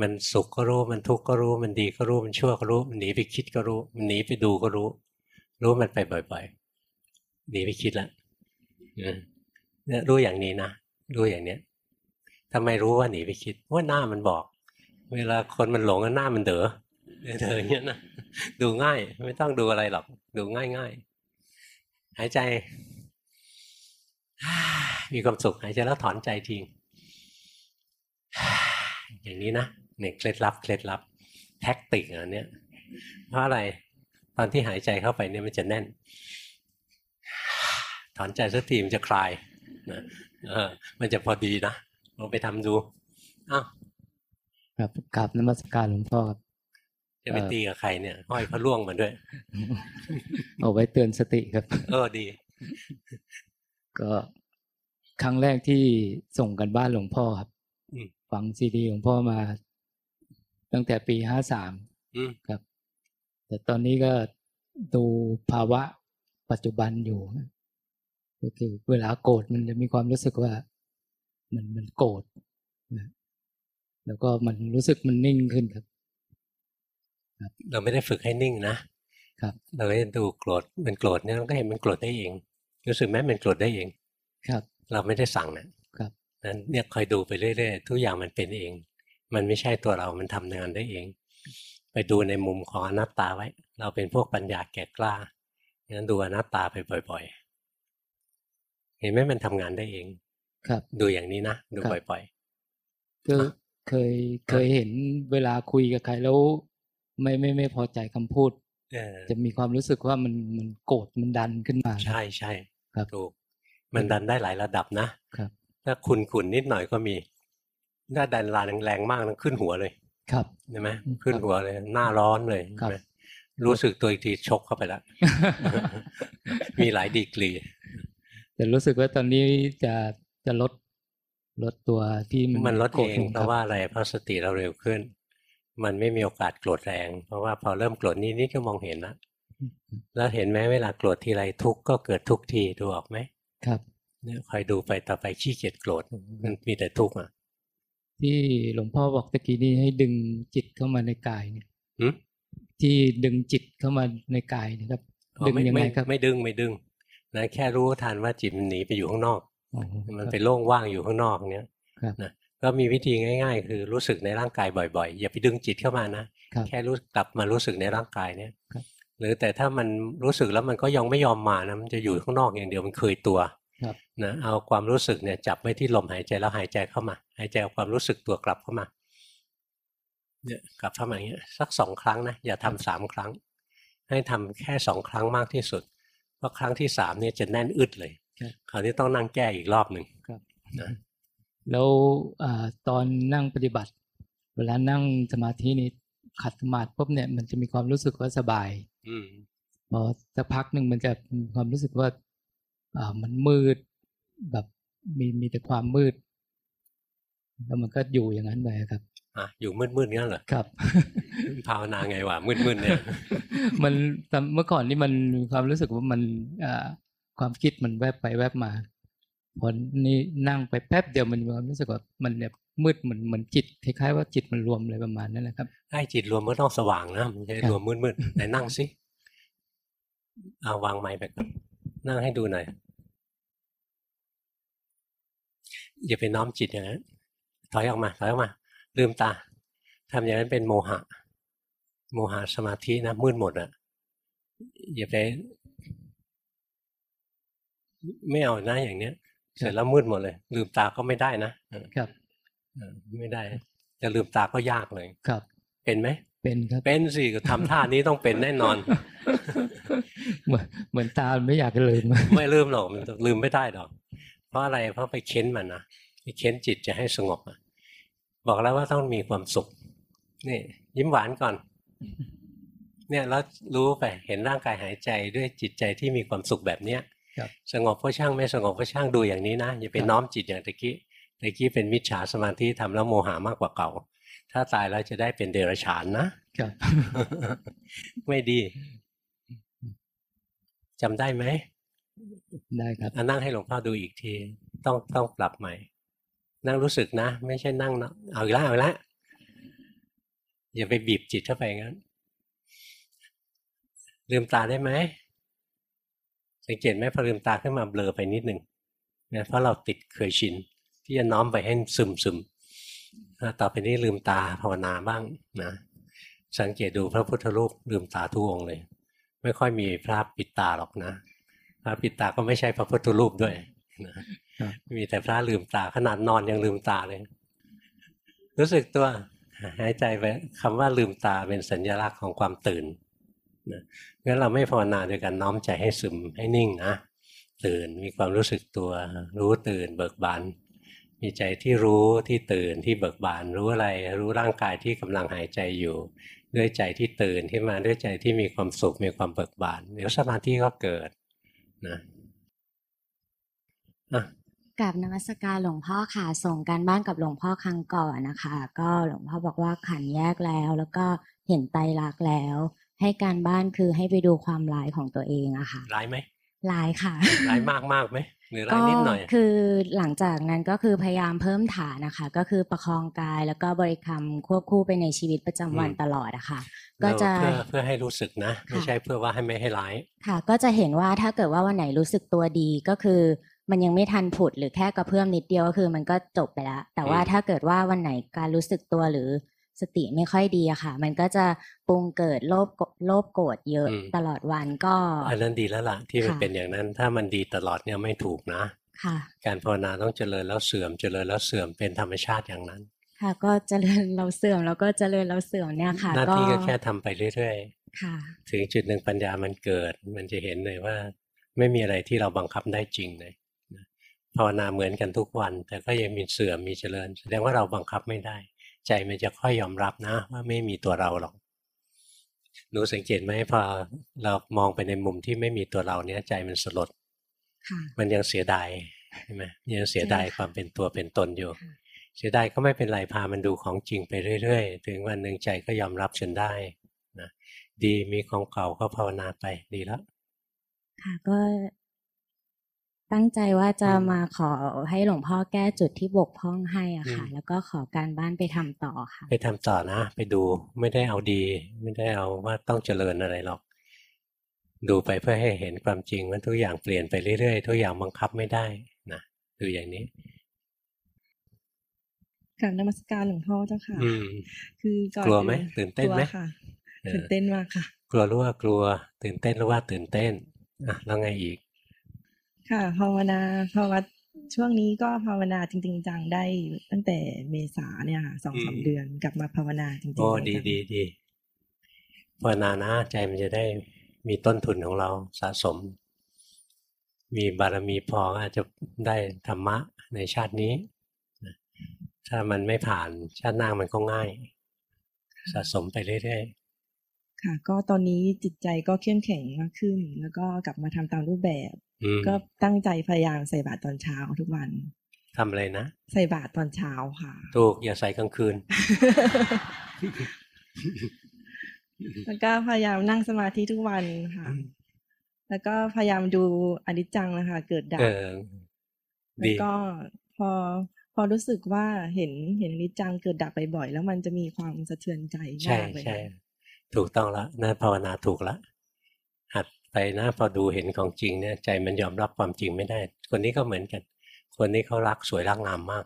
มันสุขก็รู้มันทุกข์ก็รู้ มันดีก็รู้มันชั่วก็รู้มันหนีไปคิดก็รู้ มันหนีไปดูก็รู้ รู้มันไปบ่อยๆหนีไปคิดละเนี่ยรู้อย่างนี้นะรู้อย่างเนี้ยทำไมรู้ว่าหนีไปคิดว่าหน้ามันบอก เวลาคนมันหลงหน้ามันเด๋อเด๋ออย่างเงี้ยนะดูง่าย ไม่ต้องดูอะไรหรอก ดูง่ายง่ายหายใจ มีความสุขหายใจแล้วถอนใจทิ้ง อย่างนี้นะเนี่ยเคล็ดลับเคล็ดลับ แท็กติกอันเนี้ยเพราะอะไรตอนที่หายใจเข้าไปเนี่ยมันจะแน่น ถอนใจสักทีมันจะคลายนะเออมันจะพอดีนะลองไปทำดูอ้าวครับกราบนมัสการหลวงพ่อครับจะไปตีกับใครเนี่ยห้อยพระล่วงมาด้วย เอาไว้เตือนสติครับ เออดี ก็ครั้งแรกที่ส่งกันบ้านหลวงพ่อครับอืม ฟังซีดีหลวงพ่อมา ตั้งแต่ปีห้าสามอืมครับ แต่ตอนนี้ก็ดูภาวะปัจจุบันอยู่นะก็คือเวลาโกรธมันจะมีความรู้สึกว่า มันมันโกรธนะแล้วก็มันรู้สึกมันนิ่งขึ้นครับ เราไม่ได้ฝึกให้นิ่งนะครับ เราก็จะดูโกรธมันโกรธเนี่ยเราก็เห็นมันโกรธได้เอง รู้สึกไหมมันโกรธได้เอง ครับ เราไม่ได้สั่งนะครับ นั้นเนี่ยคอยดูไปเรื่อยๆทุกอย่างมันเป็นเอง มันไม่ใช่ตัวเรามันทำงานได้เอง ไปดูในมุมของอนัตตาไว้ เราเป็นพวกปัญญาแก่กล้างั้นดูอนัตตาไปบ่อย ๆ เห็นไหมมันทำงานได้เอง ครับ ดูอย่างนี้นะดูครับบ่อยก็เคยเคยเห็นเวลาคุยกับใครแล้วไม่ไม่ไม่พอใจคำพูดๆเออจะมีความรู้สึกว่ามันมันโกรธมันดันขึ้นมา ใช่ใช่ครับถูกมันดันได้หลายระดับนะครับ ถ้าขุนขุนๆนิดหน่อยก็มีถ้าดันลาแรงๆมากนั้นขึ้นหัวเลย ครับใช่ไหมอืมขึ้นหัวเลย หน้าร้อนเลยครับใช่ไหมรู้สึกตัวอีกทีชกเข้าไปแล้วมีหลายดีกรี แต่รู้สึกว่าตอนนี้จะจะลดลดตัวที่มันมันลดโกรเอธงลเพราะว่าอะไรเพราะสติเราเร็วขึ้น มันไม่มีโอกาสโกรธแรง เพราะว่าพอเริ่มโกรธนิดนิดก็มองเห็นแล้วแล้วเห็นไหมเวลาโกรธทีไรทุกข์ก็เกิดทุกทีดูออกไหมครับ เนี่ยคอยดูไปต่อไปขี้เกียจโกรธมันมีแต่ทุกข์อะ ที่หลวงพ่อบอกตะกี้นี้ให้ดึงจิตเข้ามาในกายเนี่ยหืมที่ดึงจิตเข้ามาในกายนะครับอ๋อดึงไม่ยังไงไม่ครับไม่ดึงไม่ดึงนะแค่รู้ทันว่าจิตมันหนีไปอยู่ข้างนอกอ๋อมันครับไปโล่งว่างอยู่ข้างนอกเนี้ยครับนะก็มีวิธีง่าย ๆ คือรู้สึกในร่างกายบ่อยๆ อย่าไปดึงจิตเข้ามานะครับแค่รู้กลับมารู้สึกในร่างกายเนี่ยครับหรือแต่ถ้ามันรู้สึกแล้วมันก็ยังไม่ยอมมานะมันจะอยู่ข้างนอกอย่างเดียวมันเคยตัวครับ นะเอาความรู้สึกเนี่ยจับไว้ที่ลมหายใจแล้วหายใจเข้ามา หายใจเอาความรู้สึกตัวกลับเข้ามาเนี่ยกลับเข้ามาอย่างเงี้ยสักสองครั้งนะอย่าทำสามครั้ง ให้ทำแค่สองครั้งมากที่สุดเพราะครั้งที่สามเนี่ยจะแน่นอึดเลยครับคราวนี้ต้องนั่งแก้อีกรอบหนึ่งครับนะแล้วอ่าตอนนั่งปฏิบัติ เวลานั่งสมาธินี้ขัดสมาธิปุ๊บเนี่ยมันจะมีความรู้สึกว่าสบาย อืมพอสักพักหนึ่งมันจะมีความรู้สึกว่าอ่า มันมืดแบบมีมีแต่ความมืด แล้วมันก็อยู่อย่างนั้นไปครับอะอยู่มืดๆงั้นเหรอครับภาวนาไงวะมืดๆเนี่ย มันแต่เมื่อก่อนนี่มันมีความรู้สึกว่ามันอ่าความคิดมันแวบไปแวบมาพอนี่นั่งไปแป๊บเดียวมันมีความรู้สึกว่ามันเนี่ยมืดเหมือนเหมือนจิตคล้ายๆว่าจิตมันรวมอะไรประมาณนั้นแหละครับไอ้จิตรวมก็ต้องสว่างนะมันจะครับรวมมืดๆไหนนั่งสิเอาวางไม้ไปก่อนนั่งให้ดูหน่อย อย่าไปน้อมจิตอย่างนั้นถอยออกมาถอยออกมา ลืมตาทำอย่างนั้นเป็นโมหะ โมหะสมาธินะมืดหมดอะอย่าไปไม่เอานะอย่างเนี้ย เสร็จแล้วมืดหมดเลย ลืมตาก็ไม่ได้นะเออครับเออไม่ได้จะลืมตาก็ยากเลยครับ เป็นไหมเป็นครับเป็นสิก็ทำท่านี้ต้องเป็นแน่นอน เหมือนเหมือนตาไม่อยากจะลืม ไม่ลืมหรอกมันลืมไม่ได้หรอกเพ ราะอะไรเพราะไปเค้นมันนะไปเค้นจิตจะให้สงบอะบอกแล้วว่าต้องมีความสุขนี่ยิ้มหวานก่อน เนี่ยแล้วรู้ไปเห็นร่างกายหายใจด้วยจิตใจที่มีความสุขแบบเนี้ยครับสงบก็ช่างไม่สงบก็ช่างดูอย่างนี้นะอย่าไปครับน้อมจิตอย่างตะกี้ตะกี้เป็นมิจฉาสมาธิทำแล้วโมหามากกว่าเก่า ถ้าตายแล้วจะได้เป็นเดรัจฉานนะครับไม่ดีจำได้ไหม ได้ครับอนั่งให้หลวงพ่อดูอีกที ต้องต้องปรับใหม่ นั่งรู้สึกนะ ไม่ใช่นั่งนะเอาอีกแล้วเอาอีกแล้วอย่าไปบีบจิตเข้าไปงั้น ลืมตาได้ไหมสังเกตไหมพอลืมตาขึ้นมาเบลอไปนิดหนึ่งนะเพราะเราติดเคยชิน ที่จะน้อมไปให้ซึมซึมอะต่อไปนี้ลืมตาภาวนาบ้างนะสังเกตดูพระพุทธรูปลืมตาทุกองเลย ไม่ค่อยมีพระปิดตาหรอกนะ พระปิดตาก็ไม่ใช่พระพุทธรูปด้วยนะครับมีแต่พระลืมตาขนาดนอนยังลืมตาเลย รู้สึกตัวหายใจไปคำว่าลืมตาเป็นสัญลักษณ์ของความตื่นนะงั้นเราไม่ภาวนาโดยการน้อมใจให้ซึมให้นิ่งนะตื่นมีความรู้สึกตัวรู้ตื่นเบิกบานมีใจที่รู้ที่ตื่นที่เบิกบานรู้อะไร รู้ร่างกายที่กำลังหายใจอยู่ ด้วยใจที่ตื่นขึ้นมาด้วยใจที่มีความสุขมีความเบิกบานเดี๋ยวสมาธิก็เกิด นะอะกับนมัสการหลวงพ่อค่ะส่งการบ้านกับหลวงพ่อครั้งก่อนนะคะ ก็หลวงพ่อบอกว่าขันแยกแล้ว แล้วก็เห็นไตรลักษณ์แล้ว ให้การบ้านคือให้ไปดูความร้ายของตัวเองอะค่ะร้ายไหมร้ายค่ะร้ายมากมากไหมหรือร้าก็ยนิดหน่อยคือหลังจากนั้นก็คือพยายามเพิ่มฐานนะคะ ก็คือประคองกายแล้วก็บริกรรมควบคู่ไปในชีวิตประจำวันอืมตลอดอะค่ะ ก็จะเพื่อเพื่อให้รู้สึกนะ ไม่ใช่เพื่อว่าให้ไม่ให้ร้าย ค่ะ ก็จะเห็นว่าถ้าเกิดว่าวันไหนรู้สึกตัวดีก็คือ มันยังไม่ทันผุดหรือแค่กระเพื่อมนิดเดียวก็คือมันก็จบไปแล้ว แต่ว่าอืมถ้าเกิดว่าวันไหนการรู้สึกตัวหรือสติไม่ค่อยดีอะค่ะ มันก็จะปรุงเกิดโลภโกโลภโกรธเยอะตลอดวันก็ อันนั้นดีแล้วล่ะที่มันค่ะเป็นอย่างนั้น ถ้ามันดีตลอดเนี่ยไม่ถูกนะค่ะการภาวนาต้องเจริญแล้วเสื่อมเจริญแล้วเสื่อมเป็นธรรมชาติอย่างนั้น ค่ะ ก็เจริญเราเสื่อมแล้วก็เจริญเราเสื่อมเนี่ยค่ะหน้าที่ก็แค่ทำไปเรื่อยค่ะๆถึงจุดหนึ่งปัญญามันเกิด มันจะเห็นเลยว่า ไม่มีอะไรที่เราบังคับได้จริงเลยนะภาวนาเหมือนกันทุกวัน แต่ก็ยังมีเสื่อมมีเจริญ แสดงว่าเราบังคับไม่ได้ ใจมันจะค่อยยอมรับนะ ว่าไม่มีตัวเราหรอกหนูสังเกตไหมพอเรามองไปในมุมที่ไม่มีตัวเราเนี้ยใจมันสลดค่ะมันยังเสียดายใช่ไหมยังเสียดายใช่ค่ะความเป็นตัวเป็นตนอยู่ค่ะ เสียดายก็ไม่เป็นไรพามันดูของจริงไปเรื่อยๆ ถึงวันหนึ่งใจก็ยอมรับจนได้นะดีมีของเก่าก็ภาวนาไปดีแล้วค่ะก็ตั้งใจว่าจะอืมมาขอให้หลวงพ่อแก้จุดที่บกพร่องให้อะค่ะอืมแล้วก็ขอการบ้านไปทำต่อค่ะ ไปทำต่อนะ ไปดูไม่ได้เอาดี ไม่ได้เอาว่าต้องเจริญอะไรหรอก ดูไปเพื่อให้เห็นความจริงว่าทุกอย่างเปลี่ยนไปเรื่อยๆ ทุกอย่างบังคับไม่ได้นะดูอย่างนี้ กราบนมัสการหลวงพ่อเจ้าค่ะอืมคือก่อนกลัวไหมอื่ตื่นเต้นไหมกลัวค่ะเออตื่นเต้นมากค่ะ กลัวรู้ว่ากลัว ตื่นเต้นรู้ว่าตื่นเต้นอะแล้วไงอีก ค่ะภาวนาภาวะช่วงนี้ก็ภาวนาจริง ๆ จังได้ตั้งแต่เมษาเนี่ยค่ะสองสามอืมเดือนกลับมาภาวนาจริงๆโอ้จังๆดีดีดีภาวนานะใจมันจะได้มีต้นทุนของเราสะสม มีบารมีพออาจจะได้ธรรมะในชาตินี้นะ ถ้ามันไม่ผ่านชาติหน้ามันก็ง่าย สะสมไปเรื่อยค่ะ ก็ตอนนี้จิตใจก็เข้มแข็งมากขึ้น แล้วก็กลับมาทำตามรูปแบบๆอืมก็ตั้งใจพยายามใส่บาตรตอนเช้าทุกวันทำอะไรนะ ใส่บาตรตอนเช้าค่ะ ถูก อย่าใส่กลางคืน แล้วก็พยายามนั่งสมาธิทุกวันค่ะอืมแล้วก็พยายามดูอนิจจังนะคะ เกิดดับเออแล้วดีก็พอ พอรู้สึกว่าเห็นเห็นอนิจจังเกิดดับบ่อยๆแล้วมันจะมีความสะเทือนใจใช่มากเลยใช่ค่ะถูกต้องแล้วนั่นภาวนาถูกแล้วหัดไปนะพอดูเห็นของจริงเนี่ยใจมันยอมรับความจริงไม่ได้ คนนี้ก็เหมือนกัน คนนี้เขารักสวยรักงามมาก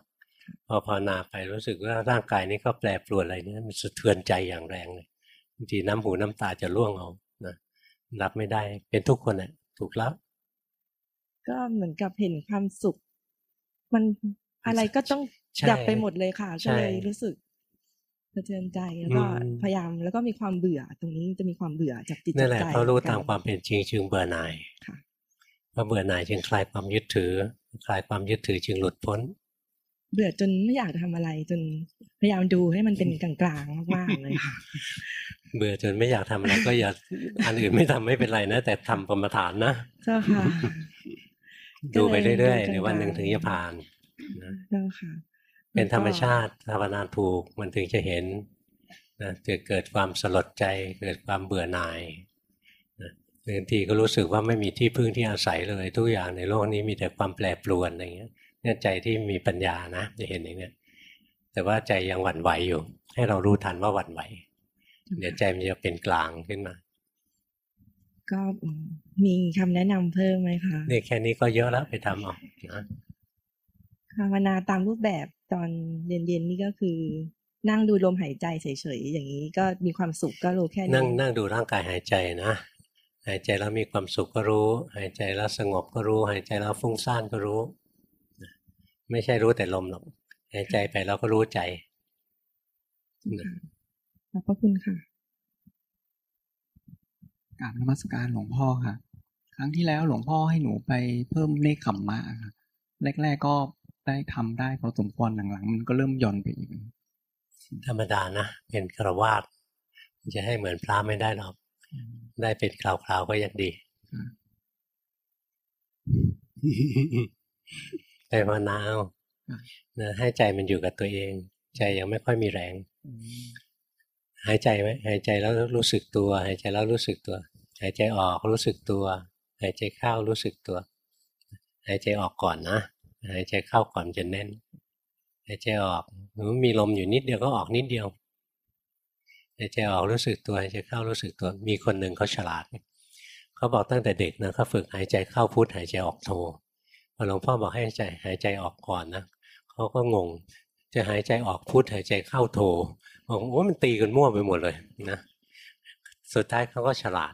พอภาวนาไปรู้สึกว่าร่างกายนี้ก็แปรปรวนอะไรเนี่ยมันสะเทือนใจอย่างแรงเลยบางทีน้ำหูน้ำตาจะร่วงเอานะรับไม่ได้เป็นทุกคนแหละถูกแล้ว ก็เหมือนกับเห็นความสุข มัน อะไรก็ต้องใช่ดับไปหมดเลยค่ะใช่ก็เลยรู้สึกสะเทือนใจแล้วก็อืมพยายามแล้วก็มีความเบื่อ ตรงนี้จะมีความเบื่อจากจิตนั่นแหละใจเพราะรู้กันตามความเป็นจริงจึงเบื่อหน่ายค่ะเพราะเบื่อหน่ายจึงคลายความยึดถือ คลายความยึดถือจึงหลุดพ้น เบื่อจนไม่อยากทำอะไร จนพยายามดูให้มันเป็นกลางๆมากๆเลยค่ะ เบื่อจนไม่อยากทำอะไรก็อย่าอันอื่นไม่ทำไม่เป็นไรนะแต่ทำกรรมฐานนะเจ้าค่ะดูไปเรื่อยๆก็เลยดูเดี๋ยววันหนึ่งกลางๆถึงจะผ่านนะ เจ้าค่ะ เป็นธรรมแล้วก็ชาติภาวนาถูกมันถึงจะเห็นนะจะเกิดความสลดใจ เกิดความเบื่อหน่ายนะบางทีก็รู้สึกว่าไม่มีที่พึ่งที่อาศัยเลยทุกอย่างในโลกนี้มีแต่ความแปรปรวนอะไรเงี้ยเนี่ยใจที่มีปัญญานะจะเห็นอย่างเนี้ยแต่ว่าใจยังหวั่นไหวอยู่ ให้เรารู้ทันว่าหวั่นไหว เดี๋ยวใจมันจะเป็นกลางขึ้นมา ก็มีคำแนะนำเพิ่มไหมคะนี่แค่นี้ก็เยอะแล้วไปทำเอานะ ภาวนาตามรูปแบบตอนเย็นๆนี่ก็คือ นั่งดูลมหายใจเฉยๆอย่างนี้ก็มีความสุขก็รู้แค่นี้นั่งนั่งดูร่างกายหายใจนะหายใจแล้วมีความสุขก็รู้ หายใจแล้วสงบก็รู้ หายใจแล้วฟุ้งซ่านก็รู้นะไม่ใช่รู้แต่ลมหรอกหายใจไปแล้วก็รู้ใจนะขอบพระคุณค่ะกราบนมัสการหลวงพ่อค่ะ ครั้งที่แล้วหลวงพ่อให้หนูไปเพิ่มเนคขมมะค่ะแรก ๆก็ ได้ทำได้พอสมควรหลังๆ มันก็เริ่มหย่อนไปอีกธรรมดานะเป็นกระวาดจะให้เหมือนพระไม่ได้หรอกได้เป็นคราวๆก็ยังดีไปภาวนาเนะให้ใจมันอยู่กับตัวเอง ใจยังไม่ค่อยมีแรง หายใจไหมหายใจแล้วรู้สึกตัว หายใจแล้วรู้สึกตัว หายใจออกรู้สึกตัว หายใจเข้ารู้สึกตัว หายใจออกก่อนนะ หายใจเข้าก่อนจะแน่นหายใจออกหรือมีลมอยู่นิดเดียวก็ออกนิดเดียวหายใจออกรู้สึกตัวหายใจเข้ารู้สึกตัว มีคนหนึ่งเขาฉลาด เขาบอกตั้งแต่เด็กนะเขาฝึกหายใจเข้าพุทหายใจออกโทพอหลวงพ่อบอกให้ใจหายใจออกก่อนนะเขาก็งงจะหายใจออกพุทหายใจเข้าโทบอกว่ามันตีกันมั่วไปหมดเลยนะสุดท้ายเขาก็ฉลาด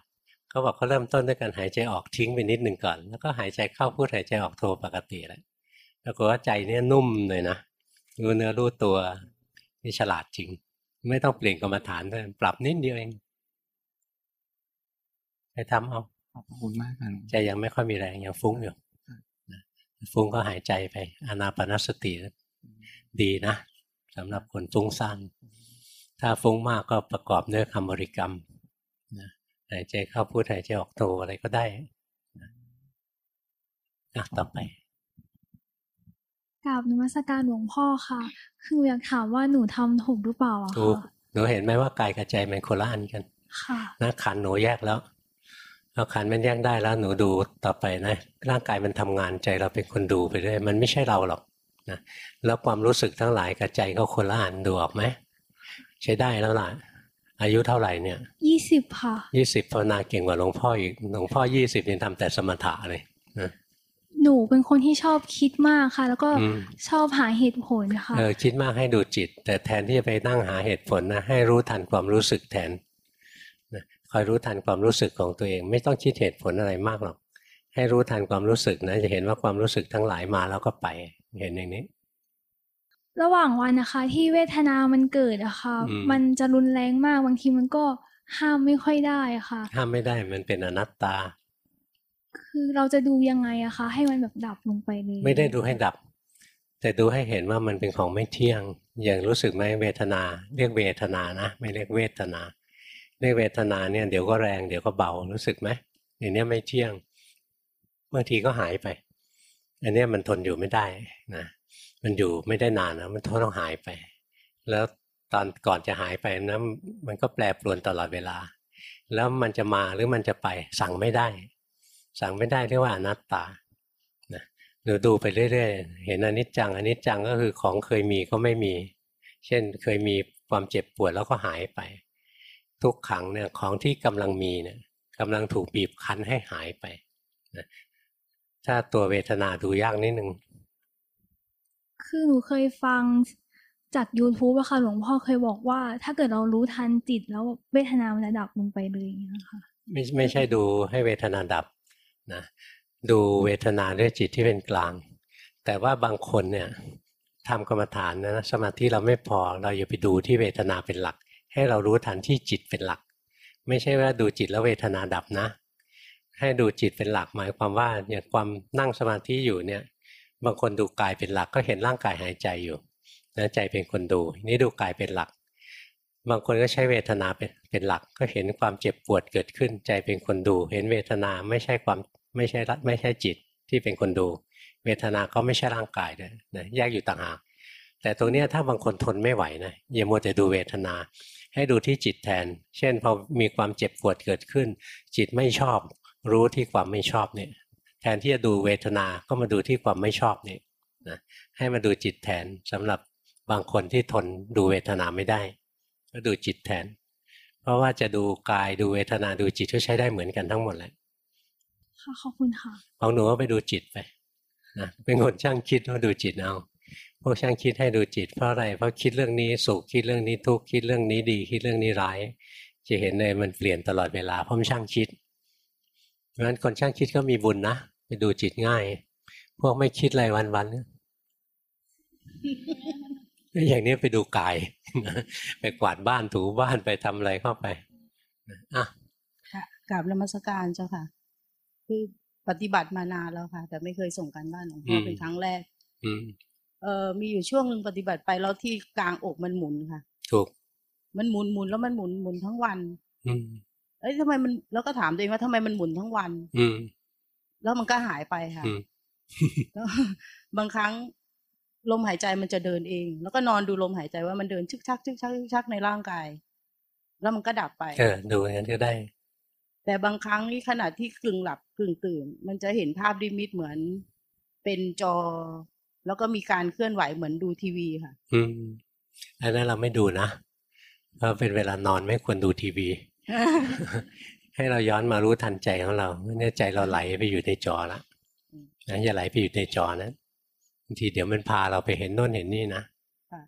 เขาบอกเขาเริ่มต้นด้วยการหายใจออกทิ้งไปนิดหนึ่งก่อน แล้วก็หายใจเข้าพุทหายใจออกโทปกติแล้ว ปรากฏว่าใจเนี่ยนุ่มเลยนะรู้เนื้อรู้ตัว นี่ฉลาดจริง ไม่ต้องเปลี่ยนกรรมฐานเลยปรับนิดเดียวเองไปทำเอาขอบคุณมากค่ะหลวงใจยังไม่ค่อยมีแรงยังฟุ้งอยู่นะฟุ้งก็หายใจไปอานาปานสติดีนะสำหรับคนฟุ้งซ่านถ้าฟุ้งมากก็ประกอบด้วยคำบริกรรมนะหายใจเข้าพูดหายใจออกโทอะไรก็ได้นะอะต่อไปก ราบนมัสการหลวงพ่อค่ะ คืออยากถามว่าหนูทำถูกหรือเปล่าอะถูกค่ะหนูเห็นไหมว่ากายกับใจมันคนละอันกัน ค่ะนะขันหนูแยกแล้วเราขันมันแยกได้แล้วหนูดูต่อไปนะ ร่างกายมันทำงานใจเราเป็นคนดูไปเรื่อยมันไม่ใช่เราหรอกนะแล้วความรู้สึกทั้งหลายกับใจก็คนละอันดูออกไหมใช้ได้แล้วล่ะ อายุเท่าไหร่เนี่ยยี่สิบค่ะยี่สิบภาวนาเก่งกว่าหลวงพ่ออีกหลวงพ่อยี่สิบยังทำแต่สมถะเลยนะ หนูเป็นคนที่ชอบคิดมากค่ะ แล้วก็อืมชอบหาเหตุผลค่ะเออคิดมากให้ดูจิต แต่แทนที่จะไปนั่งหาเหตุผลนะให้รู้ทันความรู้สึกแทนนะคอยรู้ทันความรู้สึกของตัวเอง ไม่ต้องคิดเหตุผลอะไรมากหรอก ให้รู้ทันความรู้สึกนะจะเห็นว่าความรู้สึกทั้งหลายมาแล้วก็ไปเห็นอย่างนี้ ระหว่างวันนะคะ ที่เวทนามันเกิดอะค่ะอืมมันจะรุนแรงมากบางทีมันก็ห้ามไม่ค่อยได้อะค่ะ ห้ามไม่ได้มันเป็นอนัตตา คือเราจะดูยังไงอะคะ ให้มันแบบดับลงไปเลย ไม่ได้ดูให้ดับ แต่ดูให้เห็นว่ามันเป็นของไม่เที่ยง อย่างรู้สึกไหมเวทนา เรียกเวทนานะไม่เรียกเวทนาเรียกเวทนาเนี่ยเดี๋ยวก็แรงเดี๋ยวก็เบารู้สึกไหมอย่างนี้ไม่เที่ยงบางทีก็หายไป อันนี้มันทนอยู่ไม่ได้นะมันอยู่ไม่ได้นานนะมันทนต้องหายไป แล้วตอนก่อนจะหายไปนะมันก็แปรปรวนตลอดเวลา แล้วมันจะมาหรือมันจะไปสั่งไม่ได้ สั่งไม่ได้เรียกว่าอนัตตานะหรือดูไปเรื่อยๆ เห็นอนิจจังอนิจจังก็คือของเคยมีก็ไม่มี เช่นเคยมีความเจ็บปวดแล้วก็หายไป ทุกขังเนี่ยของที่กำลังมีเนี่ยกำลังถูกบีบคั้นให้หายไปนะถ้าตัวเวทนาดูยากนิดนึงคือหนูเคยฟังจาก YouTube อะค่ะหลวงพ่อเคยบอกว่า ถ้าเกิดเรารู้ทันจิตแล้วเวทนามันจะดับลงไปเลยอย่างเงี้ยค่ะไม่ไม่ใช่ดูให้เวทนาดับ นะดูเวทนาด้วยจิตที่เป็นกลาง แต่ว่าบางคนเนี่ยทำกรรมฐานนะสมาธิเราไม่พอเราอย่าไปดูที่เวทนาเป็นหลัก ให้เรารู้ทันที่จิตเป็นหลัก ไม่ใช่ว่าดูจิตแล้วเวทนาดับนะ ให้ดูจิตเป็นหลักหมายความว่าอย่างความนั่งสมาธิอยู่เนี่ยบางคนดูกายเป็นหลักก็เห็นร่างกายหายใจอยู่นะใจเป็นคนดู นี่ดูกายเป็นหลัก บางคนก็ใช้เวทนาเป็นเป็นหลัก ก็เห็นความเจ็บปวดเกิดขึ้น ใจเป็นคนดู เห็นเวทนาไม่ใช่ความไม่ใช่รัไม่ใช่จิตที่เป็นคนดู เวทนาก็ไม่ใช่ร่างกายด้วยนะแยกอยู่ต่างหากแต่ตรงนี้ถ้าบางคนทนไม่ไหวนะอย่ามัวแต่ดูเวทนา ให้ดูที่จิตแทน เช่นพอมีความเจ็บปวดเกิดขึ้น จิตไม่ชอบ รู้ที่ความไม่ชอบเนี่ยแทนที่จะดูเวทนาก็มาดูที่ความไม่ชอบเนี่ยนะให้มาดูจิตแทนสำหรับบางคนที่ทนดูเวทนาไม่ได้ ก็ดูจิตแทน เพราะว่าจะดูกายดูเวทนาดูจิตก็ใช้ได้เหมือนกันทั้งหมดแหละค่ะขอบคุณค่ะของหนูก็ไปดูจิตไปนะเป็นคนช่างคิดก็ดูจิตเอาพวกช่างคิดให้ดูจิตเพราะอะไรเพราะคิดเรื่องนี้สุขคิดเรื่องนี้ทุกข์คิดเรื่องนี้ดี คิดเรื่องนี้ร้าย จะเห็นเลยมันเปลี่ยนตลอดเวลาเพราะมันช่างคิดเพราะฉะนั้นคนช่างคิดก็มีบุญนะไปดูจิตง่าย พวกไม่คิดอะไรวันๆเนี่ย อย่างนี้ไปดูกาย ไปกวาดบ้านถูบ้านไปทำอะไรเข้าไปอะกราบนมัสการเจ้าค่ะ คือปฏิบัติมานานแล้วค่ะ แต่ไม่เคยส่งการบ้านหลวงพ่อมเป็นครั้งแรกอืมเอ่อมีอยู่ช่วงหนึ่งปฏิบัติไปแล้วที่กลางอกมันหมุนค่ะ ถูก มันหมุนหมุนแล้วมันหมุนหมุนทั้งวัน อืมเอ้ยทำไมมันแล้วก็ถามตัวเองว่าทำไมมันหมุนทั้งวัน อืมแล้วมันก็หายไปค่ะอืมแล้วบางครั้ง ลมหายใจมันจะเดินเอง แล้วก็นอนดูลมหายใจว่ามันเดินชึกชักชึกชักชึกชักในร่างกาย แล้วมันก็ดับไป เออ ดูอย่างนั้นก็ได้ แต่บางครั้งนี่ขณะที่กึ่งหลับกึ่งตื่น มันจะเห็นภาพดิมิตเหมือนเป็นจอ แล้วก็มีการเคลื่อนไหวเหมือนดูทีวีค่ะ อืมอันนั้นเราไม่ดูนะเพราะเป็นเวลานอนไม่ควรดูทีวี ให้เราย้อนมารู้ทันใจของเราเนี่ยใจเราไหลไปอยู่ในจอละนะอย่าไหลไปอยู่ในจอนะ บางทีเดี๋ยวมันพาเราไปเห็นโน่นเห็นนี่นะค่ะ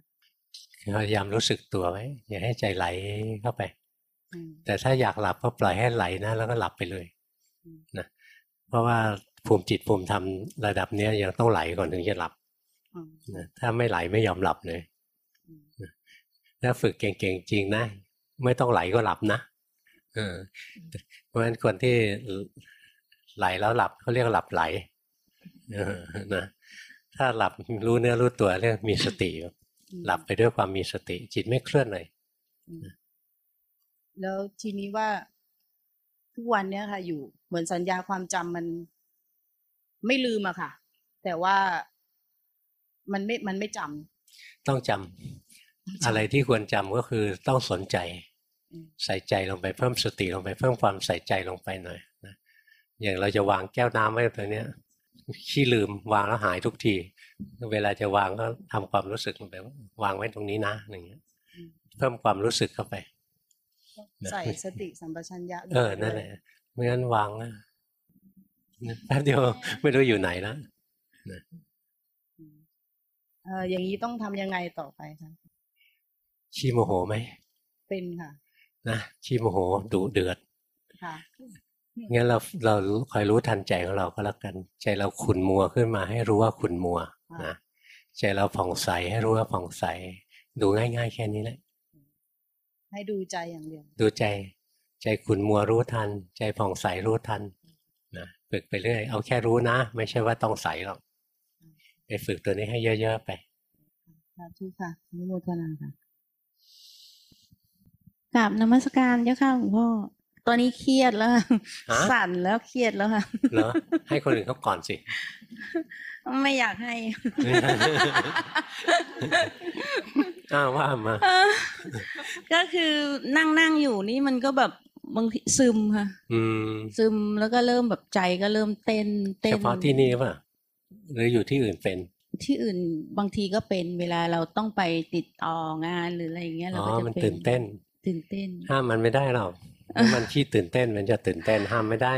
พยายามรู้สึกตัวไว้ อย่าให้ใจไหลเข้าไปอืมแต่ถ้าอยากหลับก็ปล่อยให้ไหลนะแล้วก็หลับไปเลยอืมนะเพราะว่าภูมิจิตภูมิธรรมระดับเนี้ยยังต้องไหลก่อนถึงจะหลับอืมนะถ้าไม่ไหลไม่ยอมหลับเลยอืมนะถ้าฝึกเก่งๆจริงนะ ไม่ต้องไหลก็หลับนะเออเพราะฉะนั้นคนที่ไหลแล้วหลับเขาเรียกหลับไหลเออนะ ถ้าหลับรู้เนื้อรู้ตัวเรียกมีสติอยู่อืมหลับไปด้วยความมีสติ จิตไม่เคลื่อนเลยแล้วทีนี้ว่าทุกวันเนี้ยค่ะ อยู่เหมือนสัญญาความจำมันไม่ลืมอะค่ะ แต่ว่ามันไม่มันไม่จำต้องจำอะไรที่ควรจำก็คือต้องสนใจอืมใส่ใจลงไปเพิ่มสติลงไปเพิ่มความใส่ใจลงไปหน่อยนะอย่างเราจะวางแก้วน้ำไว้ตรงเนี้ย ขี้ลืมวางแล้วหายทุกที เวลาจะวางก็ทำความรู้สึกลงไปว่าวางไว้ตรงนี้นะอย่างเงี้ยเพิ่มความรู้สึกเข้าไปนะใส่สติสัมปชัญญะลงเออไปนั่นด้แหวยละไม่งั้นวางนะแป๊บเดียวไม่รู้อยู่ไหนแล้วเอออย่างนี้ต้องทำยังไงต่อไปคะขี้โมโหไหมเป็นค่ะ นะขี้โมโหดุเดือดค่ะ งั้นเราเราคอยรู้ทันใจของเราก็แล้วกัน ใจเราขุ่นมัวขึ้นมาให้รู้ว่าขุ่นมัวนะใจเราผ่องใสให้รู้ว่าผ่องใส ดูง่าย ๆ แค่นี้แหละ ให้ดูใจอย่างเดียว ดูใจ ใจขุ่นมัวรู้ทัน ใจผ่องใสรู้ทันนะฝึกไปเรื่อยเอาแค่รู้นะ ไม่ใช่ว่าต้องใสหรอกไปฝึกตัวนี้ให้เยอะๆไปสาธุค่ะอนุโมทนาค่ะกราบนมัสการเจ้าค่ะหลวงพ่อต อนนี้เครียดแล้วค่ะฮะสั่นแล้วเครียดแล้วค่ะเหรอให้คนอื่นเขาก่อนสิ ไม่อยากให้อ้าวว่ามาเออก็คือนั่งนั่งอยู่นี่มันก็แบบบางทีซึมค่ะอืมซึมแล้วก็เริ่มแบบใจก็เริ่มเต้นเต้นเฉพาะที่นี่ป่ะหรืออยู่ที่อื่นเป็น ที่อื่นบางทีก็เป็นเวลาเราต้องไปติดต่องานหรืออะไรอย่างเงี้ยเราอ๋อก็จะมันเป็นตื่นเต้น ตื่นเต้นห้ามมันไม่ได้หรอกถ้า มันขี้ตื่นเต้นมันจะตื่นเต้นห้ามไม่ได้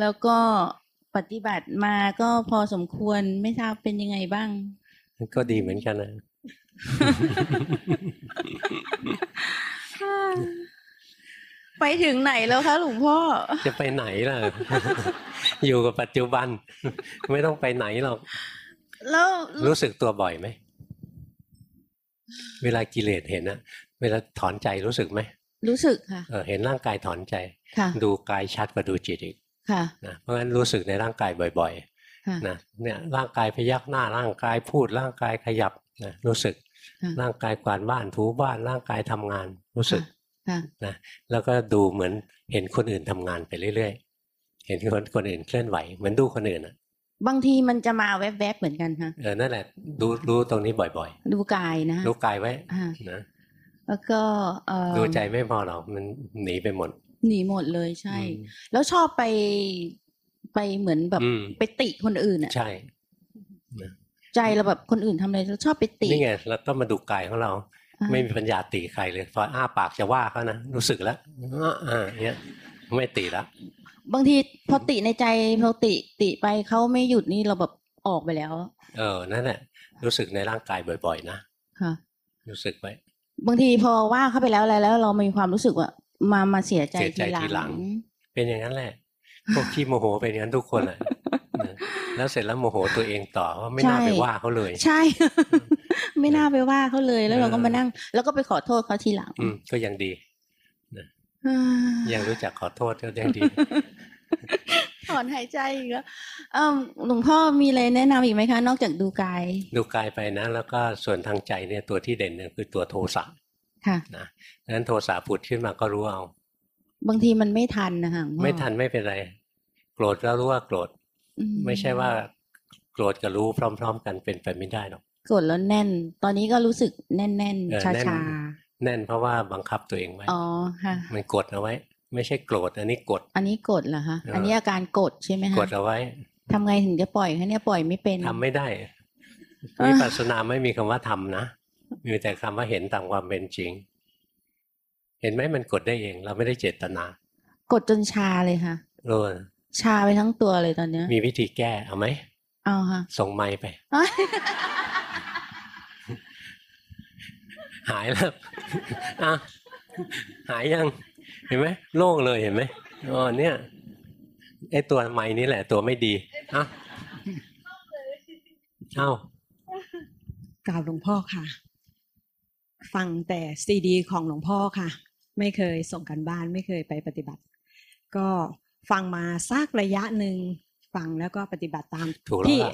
แล้วก็ปฏิบัติมาก็พอสมควรไม่ทราบเป็นยังไงบ้าง ก็ดีเหมือนกันนะไปถึงไหนแล้วคะหลวงพ่อ จะไปไหนล่ะ อยู่กับปัจจุบัน ไม่ต้องไปไหนหรอก แล้วรู้สึกตัวบ่อยไหม เวลากิเลสเห็นนะเวลาถอนใจรู้สึกไหม รู้สึกค่ะเออเห็นร่างกายถอนใจค่ะดูกายชัดกว่าดูจิตอีกค่ะนะเพราะฉะนั้นรู้สึกในร่างกายบ่อยค่ะๆนะเนี่ยร่างกายพยักหน้าร่างกายพูดร่างกายขยับนะรู้สึกค่ะร่างกายกวาดบ้านถูบ้านร่างกายทำงานรู้สึกค่ะนะแล้วก็ดูเหมือนเห็นคนอื่นทำงานไปเรื่อยๆ เห็นคนคนอื่นเคลื่อนไหวเหมือนดูคนอื่นอะบางทีมันจะมาแวบๆเหมือนกันค่ะเออนั่นแหละดูรู้ตรงนี้บ่อยดูกายนะๆรู้กายไว้อ่านะ แล้วก็เอ่อดูใจไม่พอหรอกมันหนีไปหมด หนีหมดเลยใช่อืมแล้วชอบไปไปเหมือนแบบอืมไปติคนอื่นอะใช่ใจเราแบบคนอื่นทำอะไรเราชอบไปตินี่ไงเราต้องมาดูกายของเราอ่าไม่มีปัญญาตีใครเลยพออ้าปากจะว่าเขานะรู้สึกแล้วอ่าอ่าเนี้ยไม่ตีแล้วบางทีพอติในใจพอติติไปเขาไม่หยุดนี่เราแบบออกไปแล้ว เออนั่นแหละรู้สึกในร่างกายบ่อย ๆ นะค่ะรู้สึกไว้ บางทีพอว่าเข้าไปแล้วอะไรแล้ว เรามีความรู้สึกว่ามามาเสียใจเสียใจทีหลัทีหลังงเป็นอย่างนั้นแหละ พวกขี้โมโหเป็นอย่างนั้นทุกคนแหละนะแล้วเสร็จแล้วโมโหตัวเองต่อว่าไม่น่าไปว่าเขาเลย ใช่ ไม่น่าไปว่าเขาเลยแล้วเราก็มานั่ง แล้วก็ไปขอโทษเขาทีหลัง อืมก็ยังดีนะอ่ายังรู้จักขอโทษก็ยังดี ถอนหายใจอีกแล้วเอิ่มหลวงพ่อมีอะไรแนะนำอีกไหมคะ นอกจากดูกาย ดูกายไปนะ แล้วก็ส่วนทางใจเนี่ยตัวที่เด่นเนี่ยคือตัวโทสะค่ะนะดังนั้นโทสะผุดขึ้นมาก็รู้เอา บางทีมันไม่ทันนะคะหลวงพ่อไม่ทันไม่เป็นไร โกรธก็รู้ว่าโกรธอืไม่ใช่ว่า โกรธกับรู้พร้อม ๆ กันเป็นไปไม่ได้หรอกกดแล้วแน่น ตอนนี้ก็รู้สึกแน่นแน่นเออชาแน่นชาแน่นเพราะว่าบังคับตัวเองไว้อ๋อค่ะมันกดเอาไว้ ไม่ใช่โกรธอันนี้กด อันนี้กดเหรอคะเอออัอันนี้อาการกดใช่ไหมคะกดเอาไว้ทำไงถึงจะปล่อยคะเนี่ยปล่อยไม่เป็นทำไม่ได้เออวิปัสสนาไม่มีคำว่าทำนะมีแต่คำว่าเห็นตามความเป็นจริง เห็นไหมมันกดได้เอง เราไม่ได้เจตนา กดจนชาเลยค่ะเออชาไปทั้งตัวเลยตอนเนี้ย มีวิธีแก้เอาไหมเอาค่ะ ส่งไม้ไป หายแล้วอะหายยัง เห็นไหมโล่งเลยเห็นไหมอ๋อเนี่ยไอตัวไม้นี้แหละ ตัวไม่ดีอะเอ้ากราบหลวงพ่อค่ะ ฟังแต่ซีดี ของหลวงพ่อค่ะ ไม่เคยส่งกันบ้านไม่เคยไปปฏิบัติ ก็ฟังมาสักระยะหนึ่งฟังแล้วก็ปฏิบัติตามถูกแล้วที่ล่ะ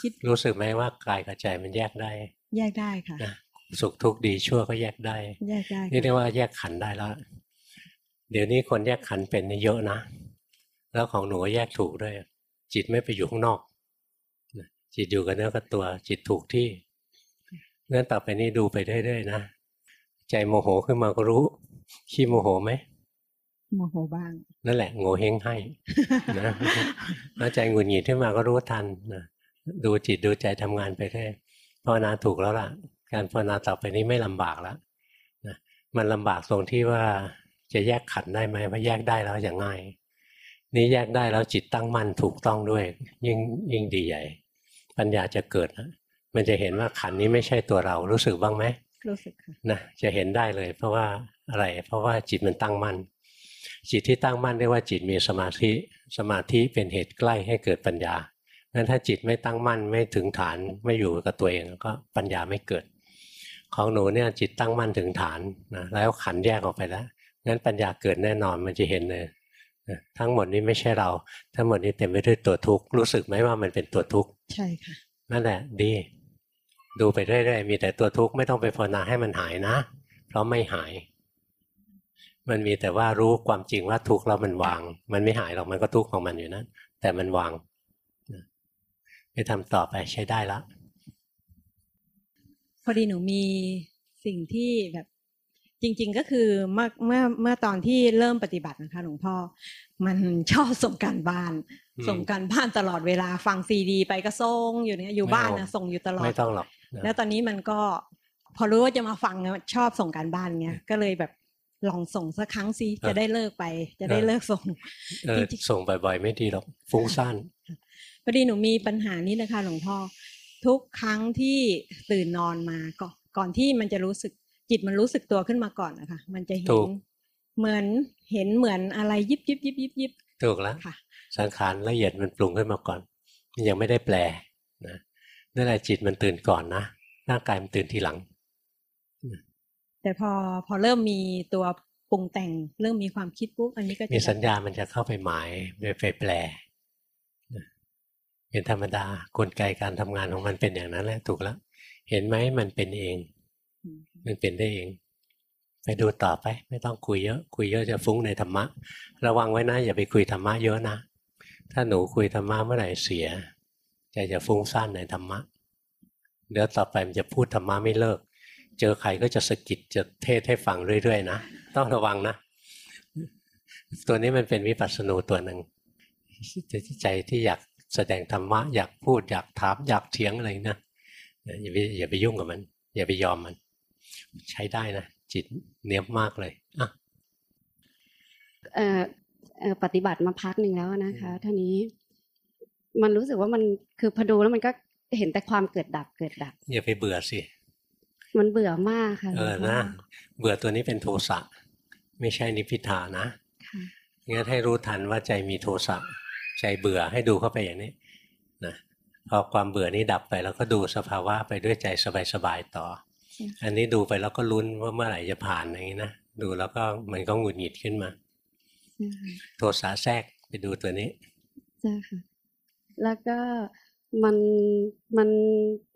คิดรู้สึกไหมว่ากายกับใจมันแยกได้ แยกได้ค่ะนะสุขทุกข์ดีชั่วก็แยกได้ แยกได้นี่เรียค่ะกว่าแยกขันธ์ได้แล้ว เดี๋ยวนี้คนแยกขันธ์เป็นนี่เยอะนะ แล้วของหนูก็แยกถูกด้วย จิตไม่ไปอยู่ข้างนอกนะจิตอยู่กับเนื้อกับตัว จิตถูกที่งั้นต่อไปนี้ดูไปเรื่อยๆนะ ใจโมโหขึ้นมาก็รู้ ขี้โมโหไหมโมโหบ้าง นั่นแหละโง่เฮงให้นะแล้วใจหงุดหงิดขึ้นมาก็รู้ทันนะดูจิตดูใจทำงานไปเรื่อยภาวนาถูกแล้วล่ะ การภาวนาต่อไปนี้ไม่ลำบากแล้วนะมันลำบากตรงที่ว่า จะแยกขันธ์ได้ไหมว่าแยกได้แล้วจะง่าย นี่แยกได้แล้วจิตตั้งมั่นถูกต้องด้วย ยิ่งยิ่งดีใหญ่ ปัญญาจะเกิดนะมันจะเห็นว่าขันธ์นี้ไม่ใช่ตัวเรารู้สึกบ้างไหมรู้สึกค่ะนะจะเห็นได้เลย เพราะว่าอะไร เพราะว่าจิตมันตั้งมั่นจิตที่ตั้งมั่นเรียกว่าจิตมีสมาธิ สมาธิเป็นเหตุใกล้ให้เกิดปัญญางั้นถ้าจิตไม่ตั้งมั่นไม่ถึงฐานไม่อยู่กับตัวเองก็ปัญญาไม่เกิด ของหนูเนี่ยจิตตั้งมั่นถึงฐานนะแล้วขันแยกออกไปแล้ว งั้นปัญญาเกิดแน่นอนมันจะเห็นเลยนะทั้งหมดนี้ไม่ใช่เรา ทั้งหมดนี้เต็มไปด้วยตัวทุกข์รู้สึกไหมว่ามันเป็นตัวทุกข์ใช่ค่ะนั่นแหละดี ดูไปเรื่อยๆมีแต่ตัวทุกข์ไม่ต้องไปภาวนาให้มันหายนะ เพราะไม่หาย มันมีแต่ว่ารู้ความจริงว่าทุกข์แล้วมันวาง มันไม่หายหรอกมันก็ทุกข์ของมันอยู่นะแต่มันวางนะไปทำต่อไปใช้ได้ละพอดีหนูมีสิ่งที่แบบ จริงๆก็คือเมื่อเมื่อเมื่อตอนที่เริ่มปฏิบัตินะคะหลวงพ่อ มันชอบส่งการบ้านอืมส่งการบ้านตลอดเวลาฟังซีดี ไปก็ส่งอยู่เนี่ยอยู่ไม่บ้านเอานะส่งอยู่ตลอดไม่ต้องหรอกนะแล้วตอนนี้มันก็พอรู้ว่าจะมาฟังเนี่ยชอบส่งการบ้านเงี้ยก็เลยแบบลองส่งสักครั้งสิจะได้เลิกไป จะได้เลิกส่งเออจริงๆส่งบ่อยๆ ไม่ดีหรอกฟุ้งซ่านพอดีหนูมีปัญหานี้นะคะหลวงพ่อทุกครั้งที่ตื่นนอนมาก่อนก่อนที่มันจะรู้สึก จิตมันรู้สึกตัวขึ้นมาก่อนนะคะ มันจะเห็ถูนกเหมือนเห็นเหมือนอะไรยิบยิบยิบยิบยิบถูกแล้วค่ะสังขารละเอียดมันปรุงขึ้นมาก่อน มันยังไม่ได้แปลนะนั่นแหละจิตมันตื่นก่อนนะร่างกายมันตื่นทีหลัง แต่พอพอเริ่มมีตัวปรุงแต่งเริ่มมีความคิดปุ๊บอันนี้ก็จะมีสัญญามันจะเข้าไปหมายไปไปแปลนะเป็นธรรมดากลไกการทำงานของมันเป็นอย่างนั้นแหละถูกแล้ว เห็นไหมมันเป็นเองอื มันเป็นได้เอง ไปดูต่อไป ไม่ต้องคุยเยอะ คุยเยอะจะฟุ้งในธรรมะ ระวังไว้นะอย่าไปคุยธรรมะเยอะนะ ถ้าหนูคุยธรรมะเมื่อไหร่เสียใจจะฟุ้งซ่านในธรรมะเดี๋ยวต่อไปมันจะพูดธรรมะไม่เลิก เจอใครก็จะสะกิดจะเทศให้ฟังเรื่อยๆนะต้องระวังนะ ตัวนี้มันเป็นวิปัสสนูตัวหนึ่งใจที่อยากแสดงธรรมะ อยากพูดอยากถามอยากเถียงอะไรนะอย่าไปอย่าไปยุ่งกับมัน อย่าไปยอมมัน ใช้ได้นะ จิตเนียบมากเลยอะเอ่อเอ่อปฏิบัติมาพักหนึ่งแล้วนะคะท่านี้มันรู้สึกว่ามันคือพอดูแล้วมันก็เห็นแต่ความเกิดดับเกิดดับ อย่าไปเบื่อสิ มันเบื่อมากค่ะเออหลวงพ่นะเบื่อตัวนี้เป็นโทสะไม่ใช่นิพพิทานะค่ะงั้นให้รู้ทันว่าใจมีโทสะใจเบื่อให้ดูเข้าไปอย่างนี้นะพอความเบื่อนี้ดับไปแล้วก็ดูสภาวะไปด้วยใจสบายๆต่อ อันนี้ดูไปแล้วก็ลุ้นว่าเมื่อไหร่จะผ่านอย่างนี้นะดูแล้วก็มันก็หงุดหงิดขึ้นมาโทสะแทรกไปดูตัวนี้ใช่ค่ะแล้วก็มันมัน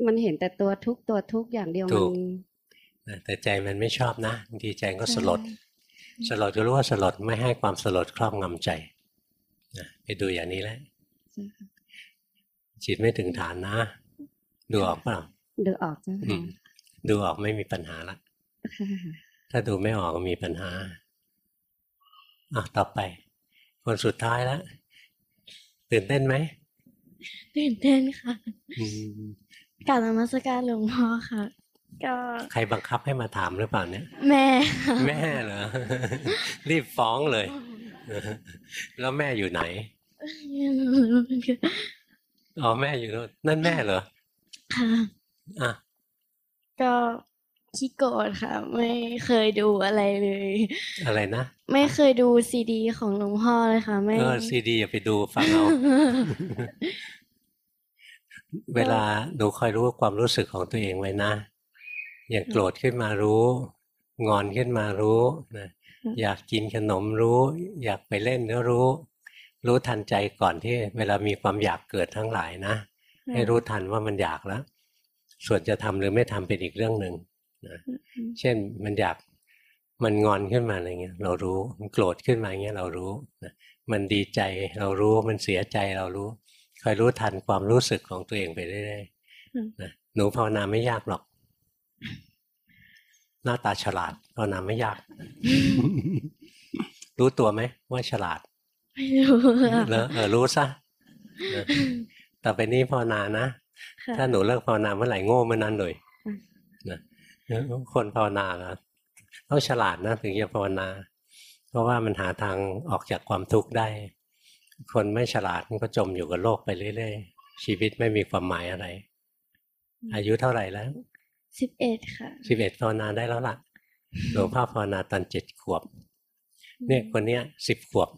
มันเห็นแต่ตัวทุกข์ตัวทุกข์อย่างเดียวถูมันกนะแต่ใจมันไม่ชอบนะบางทีใจก็ใช่สลด สลดก็รู้ว่าสลดไม่ให้ความสลดครอบงำใจนะไปดูอย่างนี้แหละใช่ค่ะจิตไม่ถึงฐานนะ ดูออกเปล่าดูออกจ้ะอืม ดูออกไม่มีปัญหาละค่ะถ้าดูไม่ออกก็มีปัญหาอะต่อไป คนสุดท้ายแล้วตื่นเต้นไหมตื่นเต้นค่ะอืมกรารนมัสการหลวงพ่อค่ะ ก็ใครบังคับให้มาถามหรือเปล่าเนี่ย แม่ค่ะแม่เหรอรีบฟ้องเลย แล้วแม่อยู่ไหนอ๋อแม่อยู่โน่นนั่นแม่เหรอค่ะอะ ก็ขี้โกรธค่ะ ไม่เคยดูอะไรเลย อะไรนะ ไม่เคยดูซีดี ของหลวงพ่อเลยค่ะ ไม่เออซีดีอย่าไปดูฟังเอา เวลาหนูคอยรู้ความรู้สึกของตัวเองไว้นะ อย่างโกรธขึ้นมารู้ งอนขึ้นมารู้นะอยากกินขนมรู้ อยากไปเล่นก็รู้ รู้ทันใจก่อนที่ เวลามีความอยากเกิดทั้งหลายนะอืมให้รู้ทันว่ามันอยากแล้ว ส่วนจะทำหรือไม่ทำเป็นอีกเรื่องหนึ่งนะเช่นมันอยากมันงอนขึ้นมาอะไรเงี้ยเรารู้มันโกรธขึ้นมาเงี้ยเรารู้นะมันดีใจเรารู้มันเสียใจเรารู้คอยรู้ทันความรู้สึกของตัวเองไปเรื่อยอืมๆนะหนูภาวนาไม่ยากหรอก หน้าตาฉลาดภาวนาไม่ยาก รู้ตัวไหมว่าฉลาดไม่รู้ค่ะแล้วเออรู้ซะเออต่อไปนี้ภาวนานะค่ะ ถ้าหนูเลิกภาวนาเมื่อไหร่โง่เมื่อนั้นเลยอืมนะคนภาวนานะต้องฉลาดนะถึงจะภาวนา เพราะว่ามันหาทางออกจากความทุกข์ได้ คนไม่ฉลาดมันก็จมอยู่กับโลกไปเรื่อยๆ ชีวิตไม่มีความหมายอะไร อายุเท่าไหร่แล้วสิบเอ็ดค่ะสิบเอ็ดภาวนาได้แล้วล่ะหลวงพ่อภาวนาตอนเจ็ดขวบ เนี่ยคนเนี้ยสิบขวบ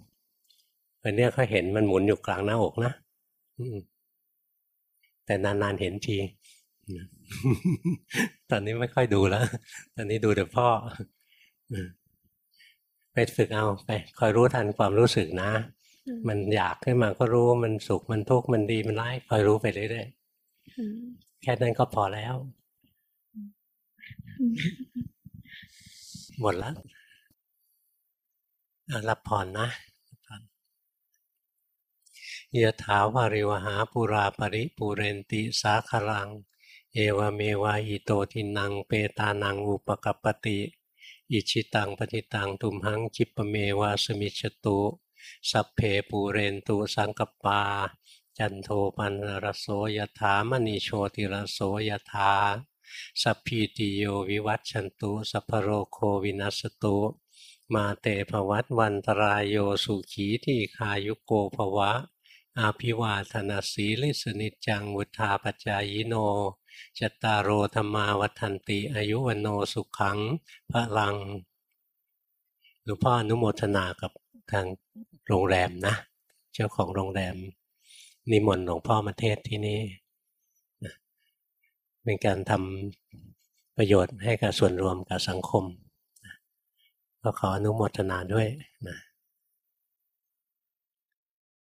คนเนี้ยเขาเห็นมันหมุนอยู่กลางหน้าอกนะอืม แต่นานๆเห็นทีตอนนี้ไม่ค่อยดูแล้ว ตอนนี้ดูแต่พ่ออืมไปฝึกเอาไป คอยรู้ทันความรู้สึกนะอืมมันอยากขึ้นมาก็รู้มันสุขมันทุกข์มันดีมันร้ายคอยรู้ไปเรื่อยอืมๆแค่นั้นก็พอแล้ว หมดแล้วอะรับพรนะ ยะถาวาริวหาปุราปริปุเรนติสาคารัง เอวเมวะอิโตทินังเปตานังอุปะกัปปะติ อิจฉิตังปัตถิตังตุมหัง ขิปปะเมวะ สะมิชฌะตุสัพเพปูเรนตุสังกัปปา จันโทปัณณะระโส ยะถา มะณิ โชติระโส ยะถาสัพพีติโยวิวัชชันตุสัพพะโรโควินัสสะตุ มาเต ภะวัตวันตะราโยสุขีทีฆายุโก ภะวะ อะภิวาทะนะสีลิสสะ นิจจังวุฑฒาปะจายิโน จตารโอธรรมาวัฏันติ อายุวันโนสุขังพระลัง หลวงพ่ออนุโมทนากับทางโรงแรมนะ เจ้าของโรงแรม นิมนต์หลวงพ่อมาเทศที่นี่เป็นการทำประโยชน์ให้กับส่วนรวมกับสังคม ก็ขออนุโมทนาด้วยนะ